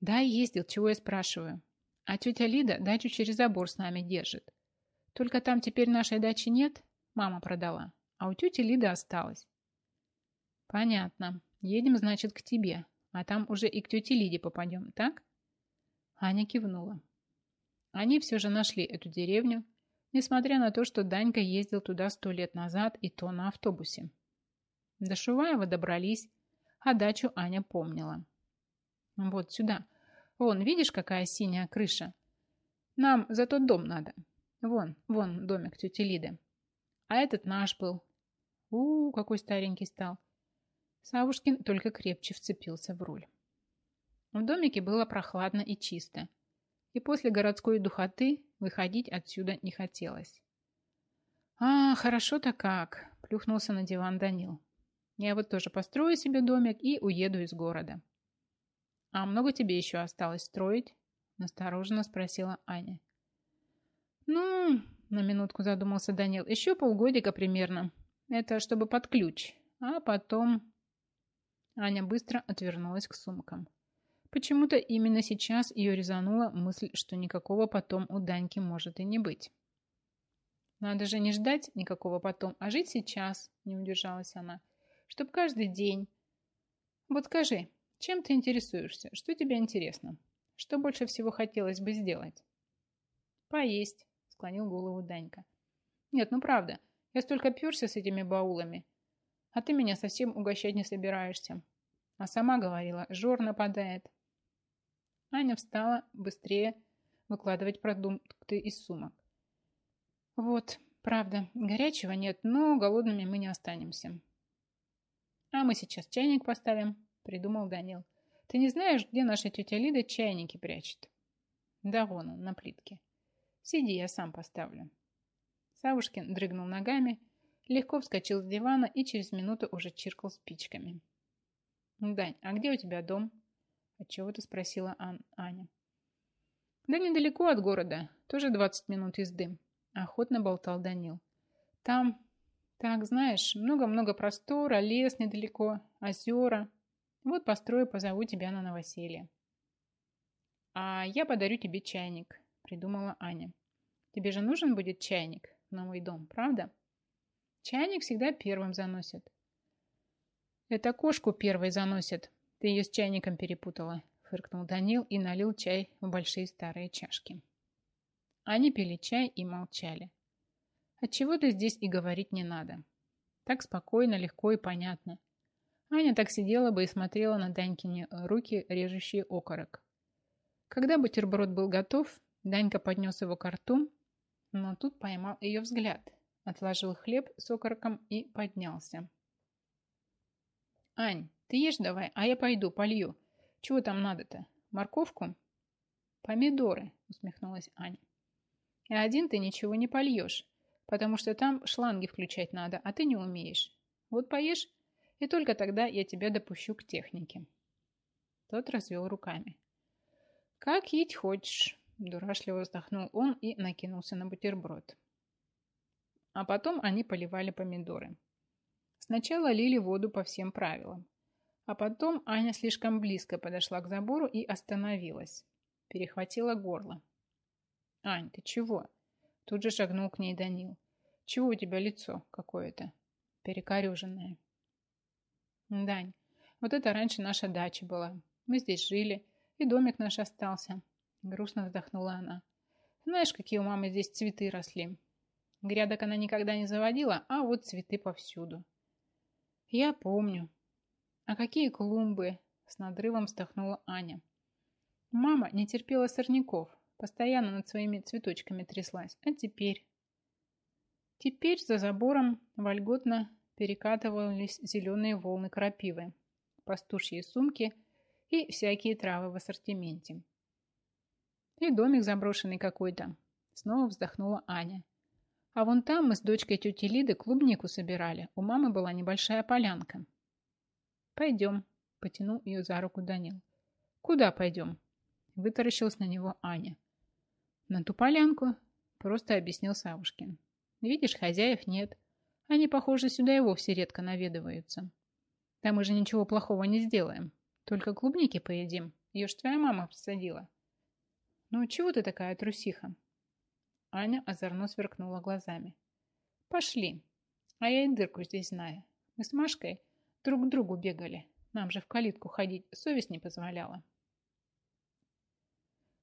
Да, ездил, чего я спрашиваю. А тетя Лида дачу через забор с нами держит. Только там теперь нашей дачи нет, мама продала а у тети Лиды осталось. Понятно. Едем, значит, к тебе, а там уже и к тете Лиде попадем, так? Аня кивнула. Они все же нашли эту деревню, несмотря на то, что Данька ездил туда сто лет назад и то на автобусе. До Шуваева добрались, а дачу Аня помнила. Вот сюда. Вон, видишь, какая синяя крыша? Нам за тот дом надо. Вон, вон домик тети Лиды. А этот наш был, у, какой старенький стал. Савушкин только крепче вцепился в руль. В домике было прохладно и чисто, и после городской духоты выходить отсюда не хотелось. «А, хорошо-то как!» – плюхнулся на диван Данил. «Я вот тоже построю себе домик и уеду из города». «А много тебе еще осталось строить?» – настороженно спросила Аня. «Ну, – на минутку задумался Данил, – еще полгодика примерно. Это чтобы под ключ. А потом... Аня быстро отвернулась к сумкам. Почему-то именно сейчас ее резанула мысль, что никакого потом у Даньки может и не быть. Надо же не ждать никакого потом, а жить сейчас, не удержалась она. Чтоб каждый день... Вот скажи, чем ты интересуешься? Что тебе интересно? Что больше всего хотелось бы сделать? Поесть, склонил голову Данька. Нет, ну правда, я столько перся с этими баулами. А ты меня совсем угощать не собираешься. А сама говорила, жор нападает. Аня встала быстрее выкладывать продукты из сумок. Вот, правда, горячего нет, но голодными мы не останемся. А мы сейчас чайник поставим, придумал Данил. Ты не знаешь, где наша тетя Лида чайники прячет? Да вон он, на плитке. Сиди, я сам поставлю. Савушкин дрыгнул ногами, легко вскочил с дивана и через минуту уже чиркал спичками. «Дань, а где у тебя дом?» Отчего-то спросила Ан Аня. «Да недалеко от города, тоже 20 минут езды», охотно болтал Данил. «Там, так, знаешь, много-много простора, лес недалеко, озера. Вот построю, позову тебя на новоселье». «А я подарю тебе чайник», придумала Аня. «Тебе же нужен будет чайник?» на мой дом, правда? Чайник всегда первым заносит. Это кошку первой заносит. Ты ее с чайником перепутала, фыркнул Данил и налил чай в большие старые чашки. Они пили чай и молчали. Отчего-то здесь и говорить не надо. Так спокойно, легко и понятно. Аня так сидела бы и смотрела на Данькине руки, режущие окорок. Когда бутерброд был готов, Данька поднес его к рту но тут поймал ее взгляд, отложил хлеб с окороком и поднялся. «Ань, Ты ешь давай, а я пойду, полью. Чего там надо-то? Морковку? Помидоры, усмехнулась Аня. И один ты ничего не польешь, потому что там шланги включать надо, а ты не умеешь. Вот поешь, и только тогда я тебя допущу к технике. Тот развел руками. Как есть хочешь, дурашливо вздохнул он и накинулся на бутерброд. А потом они поливали помидоры. Сначала лили воду по всем правилам. А потом Аня слишком близко подошла к забору и остановилась. Перехватила горло. «Ань, ты чего?» Тут же шагнул к ней Данил. «Чего у тебя лицо какое-то? Перекореженное». «Дань, вот это раньше наша дача была. Мы здесь жили, и домик наш остался». Грустно вздохнула она. «Знаешь, какие у мамы здесь цветы росли? Грядок она никогда не заводила, а вот цветы повсюду». «Я помню». «А какие клумбы?» С надрывом вздохнула Аня. Мама не терпела сорняков, Постоянно над своими цветочками тряслась. А теперь? Теперь за забором вольготно перекатывались зеленые волны крапивы, пастушьи сумки и всякие травы в ассортименте. И домик заброшенный какой-то. Снова вздохнула Аня. А вон там мы с дочкой тети Лиды клубнику собирали. У мамы была небольшая полянка. Пойдем, потянул ее за руку Данил. Куда пойдем? Вытаращилась на него Аня. «На ту полянку», – просто объяснил Савушкин. «Видишь, хозяев нет. Они, похоже, сюда и вовсе редко наведываются. Там мы же ничего плохого не сделаем. Только клубники поедим. Ее ж твоя мама посадила». «Ну, чего ты такая трусиха?» Аня озорно сверкнула глазами. «Пошли. А я и дырку здесь знаю. Мы с Машкой друг к другу бегали. Нам же в калитку ходить совесть не позволяла».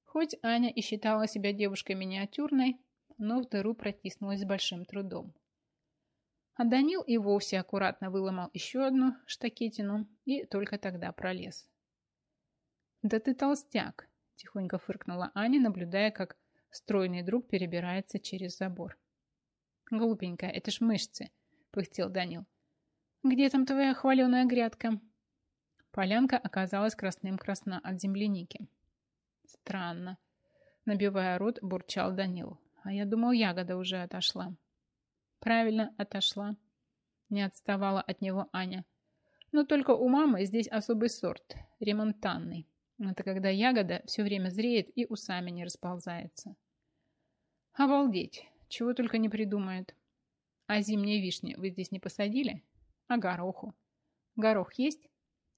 Хоть Аня и считала себя девушкой миниатюрной, но в дыру протиснулась с большим трудом. А Данил и вовсе аккуратно выломал еще одну штакетину и только тогда пролез. «Да ты толстяк!» – тихонько фыркнула Аня, наблюдая, как стройный друг перебирается через забор. «Глупенькая, это ж мышцы!» – пыхтел Данил. «Где там твоя хваленая грядка?» Полянка оказалась красным-красна от земляники. Странно. Набивая рот, бурчал Данил. А я думал, ягода уже отошла. Правильно, отошла. Не отставала от него Аня. Но только у мамы здесь особый сорт, ремонтанный. Это когда ягода все время зреет и усами не расползается. Обалдеть, чего только не придумает. А зимние вишни вы здесь не посадили? А гороху? Горох есть?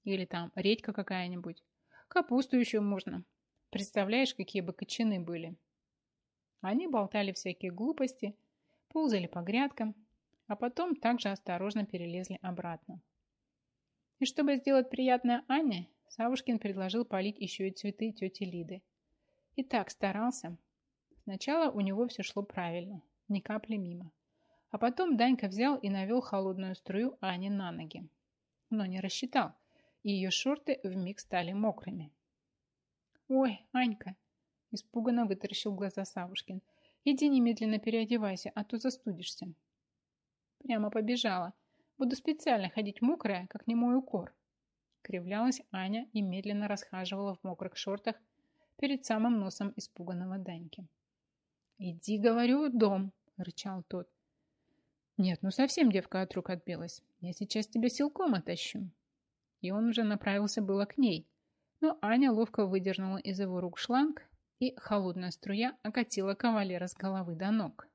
Или там редька какая-нибудь? Капусту еще можно. Представляешь, какие бы кочаны были. Они болтали всякие глупости, ползали по грядкам, а потом также осторожно перелезли обратно. И чтобы сделать приятное Анне, Савушкин предложил полить еще и цветы тети Лиды. И так старался. Сначала у него все шло правильно, ни капли мимо. А потом Данька взял и навел холодную струю Ане на ноги. Но не рассчитал, и ее шорты вмиг стали мокрыми. «Ой, Анька!» – испуганно вытаращил глаза Савушкин. «Иди немедленно переодевайся, а то застудишься». Прямо побежала. Буду специально ходить мокрая, как не мой укор. Кривлялась Аня и медленно расхаживала в мокрых шортах перед самым носом испуганного Даньки. «Иди, говорю, дом!» – рычал тот. «Нет, ну совсем девка от рук отбилась. Я сейчас тебя силком отащу». И он уже направился было к ней, но Аня ловко выдернула из его рук шланг, и холодная струя окатила кавалера с головы до ног.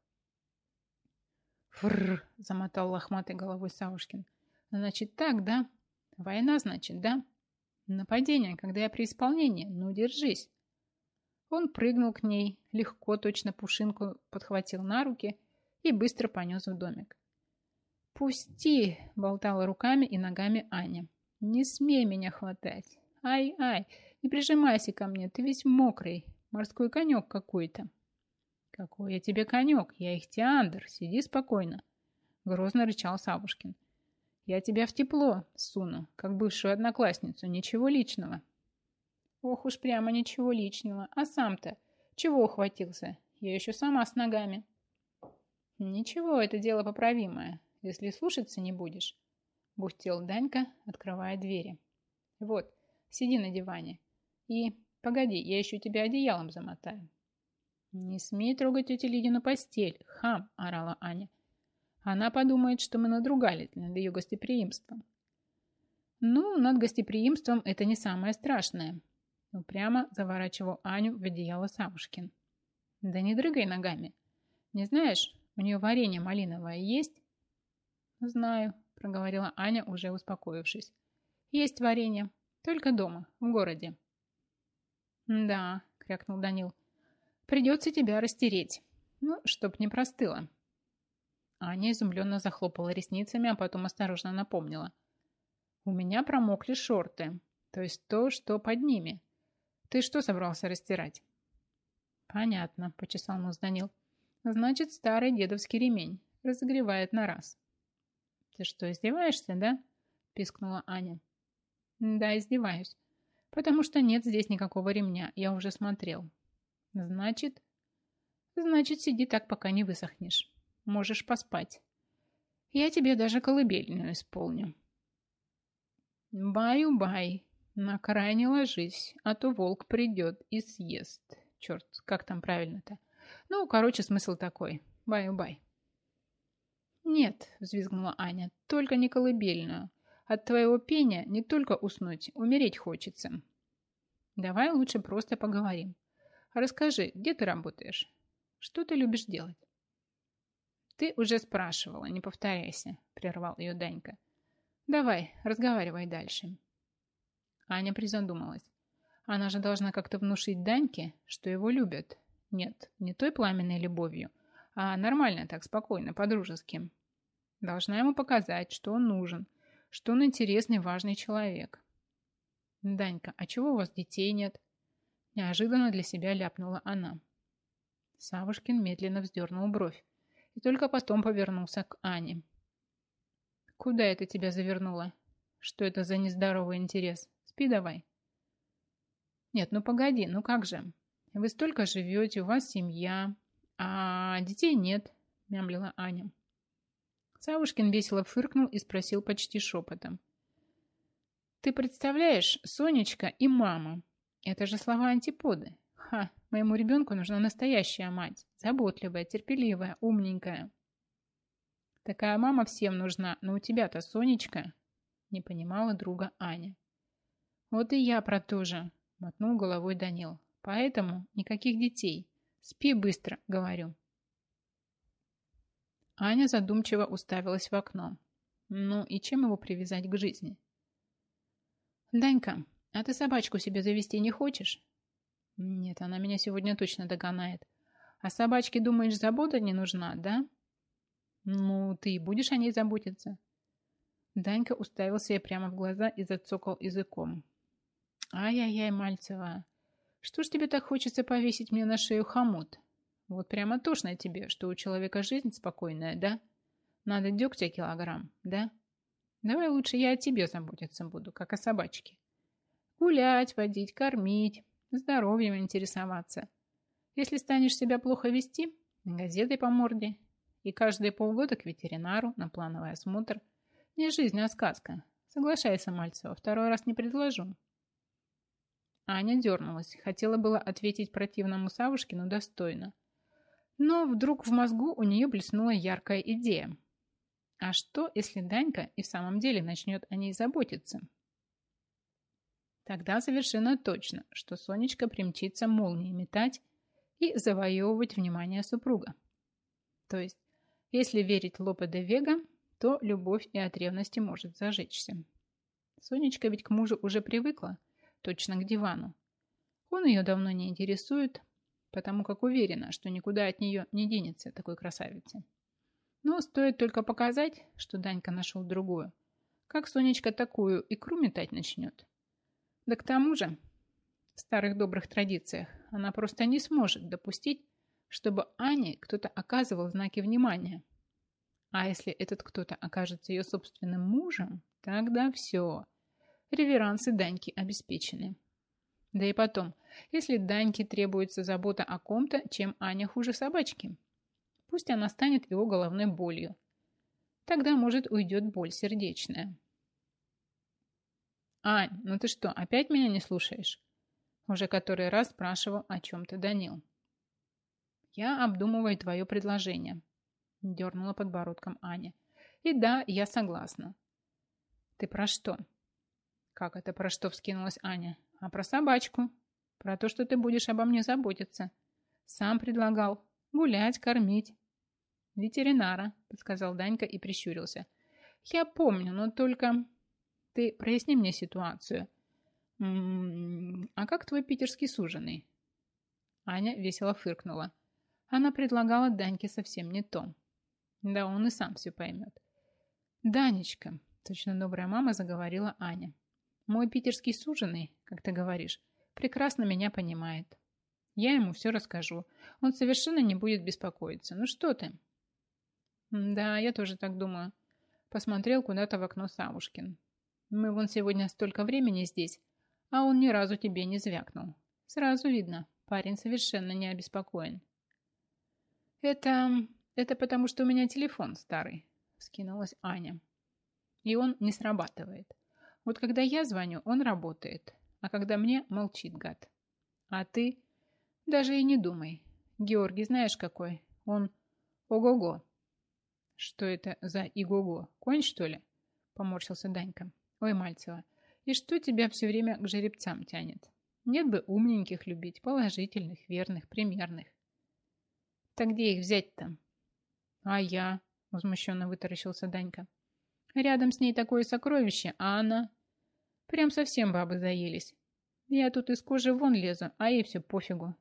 «Фрррр!» – замотал лохматой головой Савушкин. «Значит так, да? Война, значит, да? Нападение, когда я при исполнении. Ну, держись!» Он прыгнул к ней, легко, точно пушинку подхватил на руки и быстро понес в домик. «Пусти!» – болтала руками и ногами Аня. «Не смей меня хватать! Ай-ай, не прижимайся ко мне, ты весь мокрый. Морской конек какой-то. Какой я тебе конек? Я их Тиандр, сиди спокойно. Грозно рычал Савушкин. Я тебя в тепло суну, как бывшую одноклассницу, ничего личного. Ох уж прямо ничего личного. А сам-то чего ухватился? Я еще сама с ногами. Ничего, это дело поправимое, если слушаться не будешь. Бухтел Данька, открывая двери. Вот, сиди на диване. И, погоди, я еще тебя одеялом замотаю. Не смей трогать тетю Лидину постель, хам, орала Аня. Она подумает, что мы надругались над ее гостеприимством. Ну, над гостеприимством это не самое страшное. Упрямо заворачивал Аню в одеяло Савушкин. Да не дрыгай ногами. Не знаешь, у нее варенье малиновое есть? Знаю, проговорила Аня, уже успокоившись. Есть варенье, только дома, в городе. Да, крякнул Данил. Придется тебя растереть. Ну, чтоб не простыло. Аня изумленно захлопала ресницами, а потом осторожно напомнила. У меня промокли шорты, то есть то, что под ними. Ты что собрался растирать? Понятно, почесал нос Данил. Значит, старый дедовский ремень. Разогревает на раз. Ты что, издеваешься, да? Пискнула Аня. Да, издеваюсь. Потому что нет здесь никакого ремня. Я уже смотрел. Значит... Значит, сиди так, пока не высохнешь. Можешь поспать. Я тебе даже колыбельную исполню. Баю-бай. На край не ложись, а то волк придет и съест. Черт, как там правильно-то? Ну, короче, смысл такой. Баю-бай. Нет, взвизгнула Аня, только не колыбельную. От твоего пения не только уснуть, умереть хочется. Давай лучше просто поговорим. Расскажи, где ты работаешь? Что ты любишь делать? Ты уже спрашивала, не повторяйся, прервал ее Данька. Давай, разговаривай дальше. Аня призадумалась. Она же должна как-то внушить Даньке, что его любят. Нет, не той пламенной любовью, а нормально так, спокойно, по-дружески. Должна ему показать, что он нужен, что он интересный, важный человек. «Данька, а чего у вас детей нет?» Неожиданно для себя ляпнула она. Савушкин медленно вздернул бровь и только потом повернулся к Ане. «Куда это тебя завернуло? Что это за нездоровый интерес? Спи давай». «Нет, ну погоди, ну как же? Вы столько живете, у вас семья, а детей нет», мямлила Аня. Савушкин весело фыркнул и спросил почти шепотом. «Ты представляешь, Сонечка и мама. Это же слова антиподы. Ха, моему ребенку нужна настоящая мать. Заботливая, терпеливая, умненькая». «Такая мама всем нужна, но у тебя-то Сонечка...» Не понимала друга Аня. «Вот и я про то же», — мотнул головой Данил. «Поэтому никаких детей. Спи быстро», — говорю. Аня задумчиво уставилась в окно. Ну и чем его привязать к жизни? «Данька, а ты собачку себе завести не хочешь?» «Нет, она меня сегодня точно догонает. А собачке, думаешь, забота не нужна, да?» «Ну, ты будешь о ней заботиться». Данька уставился ей прямо в глаза и зацокал языком. «Ай-яй-яй, Мальцева, что ж тебе так хочется повесить мне на шею хомут? Вот прямо тошно тебе, что у человека жизнь спокойная, да? Надо дегтя килограмм, да? Давай лучше я о тебе заботиться буду, как о собачке. Гулять, водить, кормить, здоровьем интересоваться. Если станешь себя плохо вести, газетой по морде. И каждые полгода к ветеринару на плановый осмотр. Не жизнь, а сказка. Соглашайся, Мальцева, второй раз не предложу. Аня дернулась. Хотела было ответить противному Савушкину достойно. Но вдруг в мозгу у нее блеснула яркая идея. А что, если Данька и в самом деле начнет о ней заботиться? Тогда совершенно точно, что Сонечка примчится молнии метать и завоевывать внимание супруга. То есть, если верить Лопе де Вега, то любовь и от ревности может зажечься. Сонечка ведь к мужу уже привыкла, точно к дивану. Он ее давно не интересует, потому как уверена, что никуда от нее не денется такой красавицы. Но стоит только показать, что Данька нашел другую, как Сонечка такую икру метать начнет. Да к тому же, в старых добрых традициях, она просто не сможет допустить, чтобы Ане кто-то оказывал знаки внимания. А если этот кто-то окажется ее собственным мужем, тогда все. Реверансы Даньки обеспечены. Да и потом, если Даньке требуется забота о ком-то, чем Аня хуже собачки? Пусть она станет его головной болью. Тогда, может, уйдет боль сердечная. Ань, ну ты что, опять меня не слушаешь? Уже который раз спрашивал о чем-то Данил. Я обдумываю твое предложение. Дернула подбородком Аня. И да, я согласна. Ты про что? Как это про что вскинулась Аня? А про собачку. Про то, что ты будешь обо мне заботиться. Сам предлагал. Гулять, кормить. Ветеринара, подсказал Данька и прищурился. Я помню, но только... Ты проясни мне ситуацию. М -м -м, а как твой питерский суженый? Аня весело фыркнула. Она предлагала Даньке совсем не то. Да он и сам все поймет. «Данечка», — точно добрая мама заговорила Аня, «мой питерский суженый, как ты говоришь, прекрасно меня понимает. Я ему все расскажу. Он совершенно не будет беспокоиться. Ну что ты?» «Да, я тоже так думаю», — посмотрел куда-то в окно Савушкин. «Мы вон сегодня столько времени здесь, а он ни разу тебе не звякнул. Сразу видно, парень совершенно не обеспокоен». «Это... это потому, что у меня телефон старый», Скинулась Аня. И он не срабатывает. Вот когда я звоню, он работает. А когда мне, молчит гад. А ты даже и не думай. Георгий знаешь какой? Он ого-го. Что это за иго-го? Конь, что ли? Поморщился Данька. Ой, Мальцева, и что тебя все время к жеребцам тянет? Нет бы умненьких любить, положительных, верных, примерных. Так где их взять-то? А я? Возмущенно вытаращился Данька. Рядом с ней такое сокровище, а она... Прям совсем бабы заелись. Я тут из кожи вон лезу, а ей все пофигу.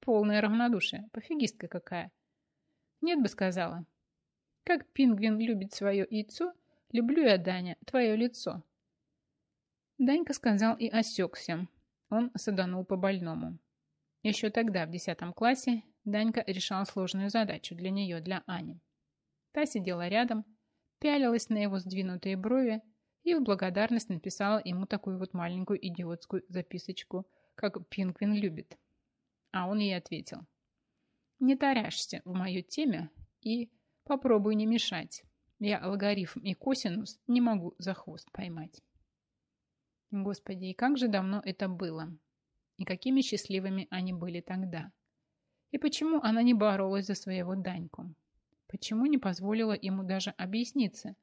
Полное равнодушие. Пофигистка какая. Нет бы сказала. Как пингвин любит свое яйцо, люблю я, Даня, твое лицо. Данька сказал и осекся. Он саданул по больному. Еще тогда, в десятом классе, Данька решал сложную задачу для нее, для Ани. Та сидела рядом, пялилась на его сдвинутые брови и в благодарность написала ему такую вот маленькую идиотскую записочку, как Пингвин любит. А он ей ответил. «Не таряшься в мою теме и попробуй не мешать. Я логарифм и косинус не могу за хвост поймать». Господи, и как же давно это было. И какими счастливыми они были тогда. И почему она не боролась за своего Даньку? Почему не позволила ему даже объясниться?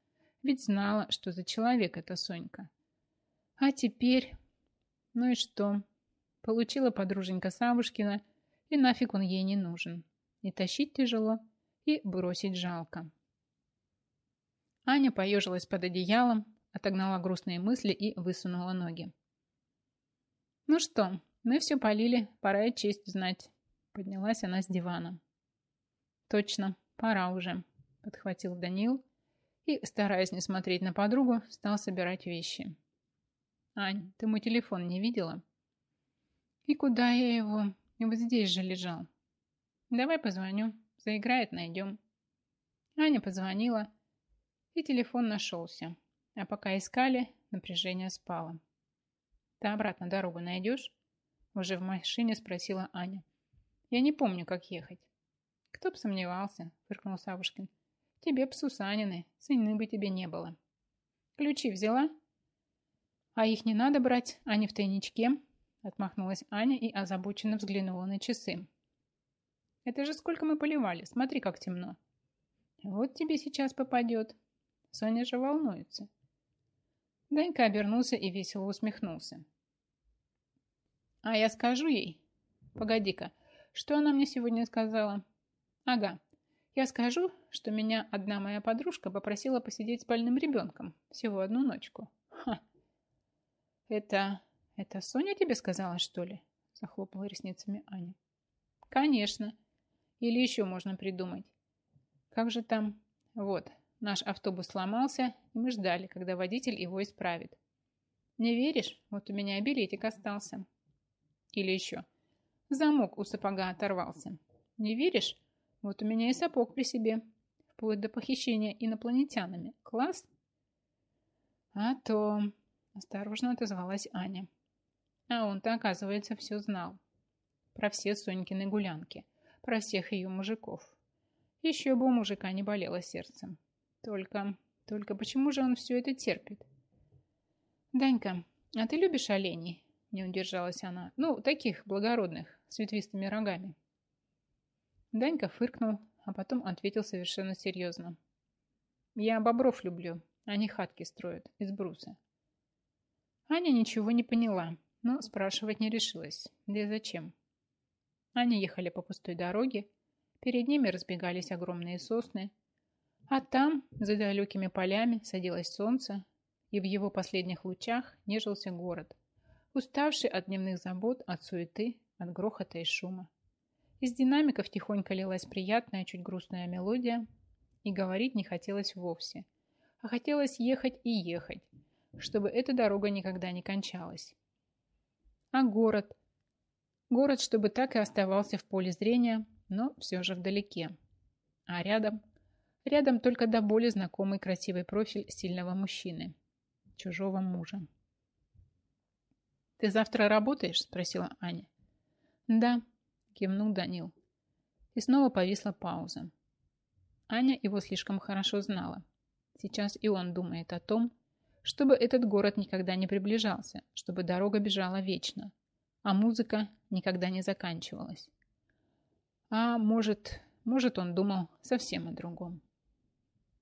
Ведь знала, что за человек эта Сонька. А теперь... Ну и что? Получила подруженька Савушкина, и нафиг он ей не нужен. И тащить тяжело, и бросить жалко. Аня поежилась под одеялом, отогнала грустные мысли и высунула ноги. «Ну что, мы все полили, пора и честь знать», — поднялась она с дивана. «Точно, «Пора уже», — подхватил Данил и, стараясь не смотреть на подругу, стал собирать вещи. «Ань, ты мой телефон не видела?» «И куда я его? И вот здесь же лежал». «Давай позвоню. Заиграет, найдем». Аня позвонила, и телефон нашелся. А пока искали, напряжение спало. «Ты обратно дорогу найдешь?» Уже в машине спросила Аня. «Я не помню, как ехать». «Кто б сомневался», — фыркнул Савушкин. «Тебе б Сусанины, цены бы тебе не было». «Ключи взяла?» «А их не надо брать, они в тайничке», — отмахнулась Аня и озабоченно взглянула на часы. «Это же сколько мы поливали, смотри, как темно». «Вот тебе сейчас попадет». Соня же волнуется. Данька обернулся и весело усмехнулся. «А я скажу ей?» «Погоди-ка, что она мне сегодня сказала?» Ага. Я скажу, что меня одна моя подружка попросила посидеть с больным ребенком всего одну ночку. Ха. Это... это Соня тебе сказала, что ли? Захлопала ресницами Аня. Конечно. Или еще можно придумать. Как же там... Вот, наш автобус сломался, и мы ждали, когда водитель его исправит. Не веришь? Вот у меня билетик остался. Или еще. Замок у сапога оторвался. Не веришь? Вот у меня и сапог при себе. Вплоть до похищения инопланетянами. Класс? А то... Осторожно отозвалась Аня. А он-то, оказывается, все знал. Про все Сонькины гулянки. Про всех ее мужиков. Еще бы у мужика не болело сердцем. Только... Только почему же он все это терпит? Данька, «А ты любишь оленей?» – не удержалась она. «Ну, таких благородных, с ветвистыми рогами». Данька фыркнул, а потом ответил совершенно серьезно. «Я бобров люблю, они хатки строят из бруса». Аня ничего не поняла, но спрашивать не решилась. Да и зачем? Они ехали по пустой дороге, перед ними разбегались огромные сосны, а там, за далекими полями, садилось солнце, и в его последних лучах нежился город, уставший от дневных забот, от суеты, от грохота и шума. Из динамиков тихонько лилась приятная, чуть грустная мелодия, и говорить не хотелось вовсе, а хотелось ехать и ехать, чтобы эта дорога никогда не кончалась. А город? Город, чтобы так и оставался в поле зрения, но все же вдалеке. А рядом? Рядом только до боли знакомый красивый профиль сильного мужчины, чужого мужа. «Ты завтра работаешь?» – спросила Аня. «Да», – кивнул Данил. И снова повисла пауза. Аня его слишком хорошо знала. Сейчас и он думает о том, чтобы этот город никогда не приближался, чтобы дорога бежала вечно, а музыка никогда не заканчивалась. А может, может он думал совсем о другом.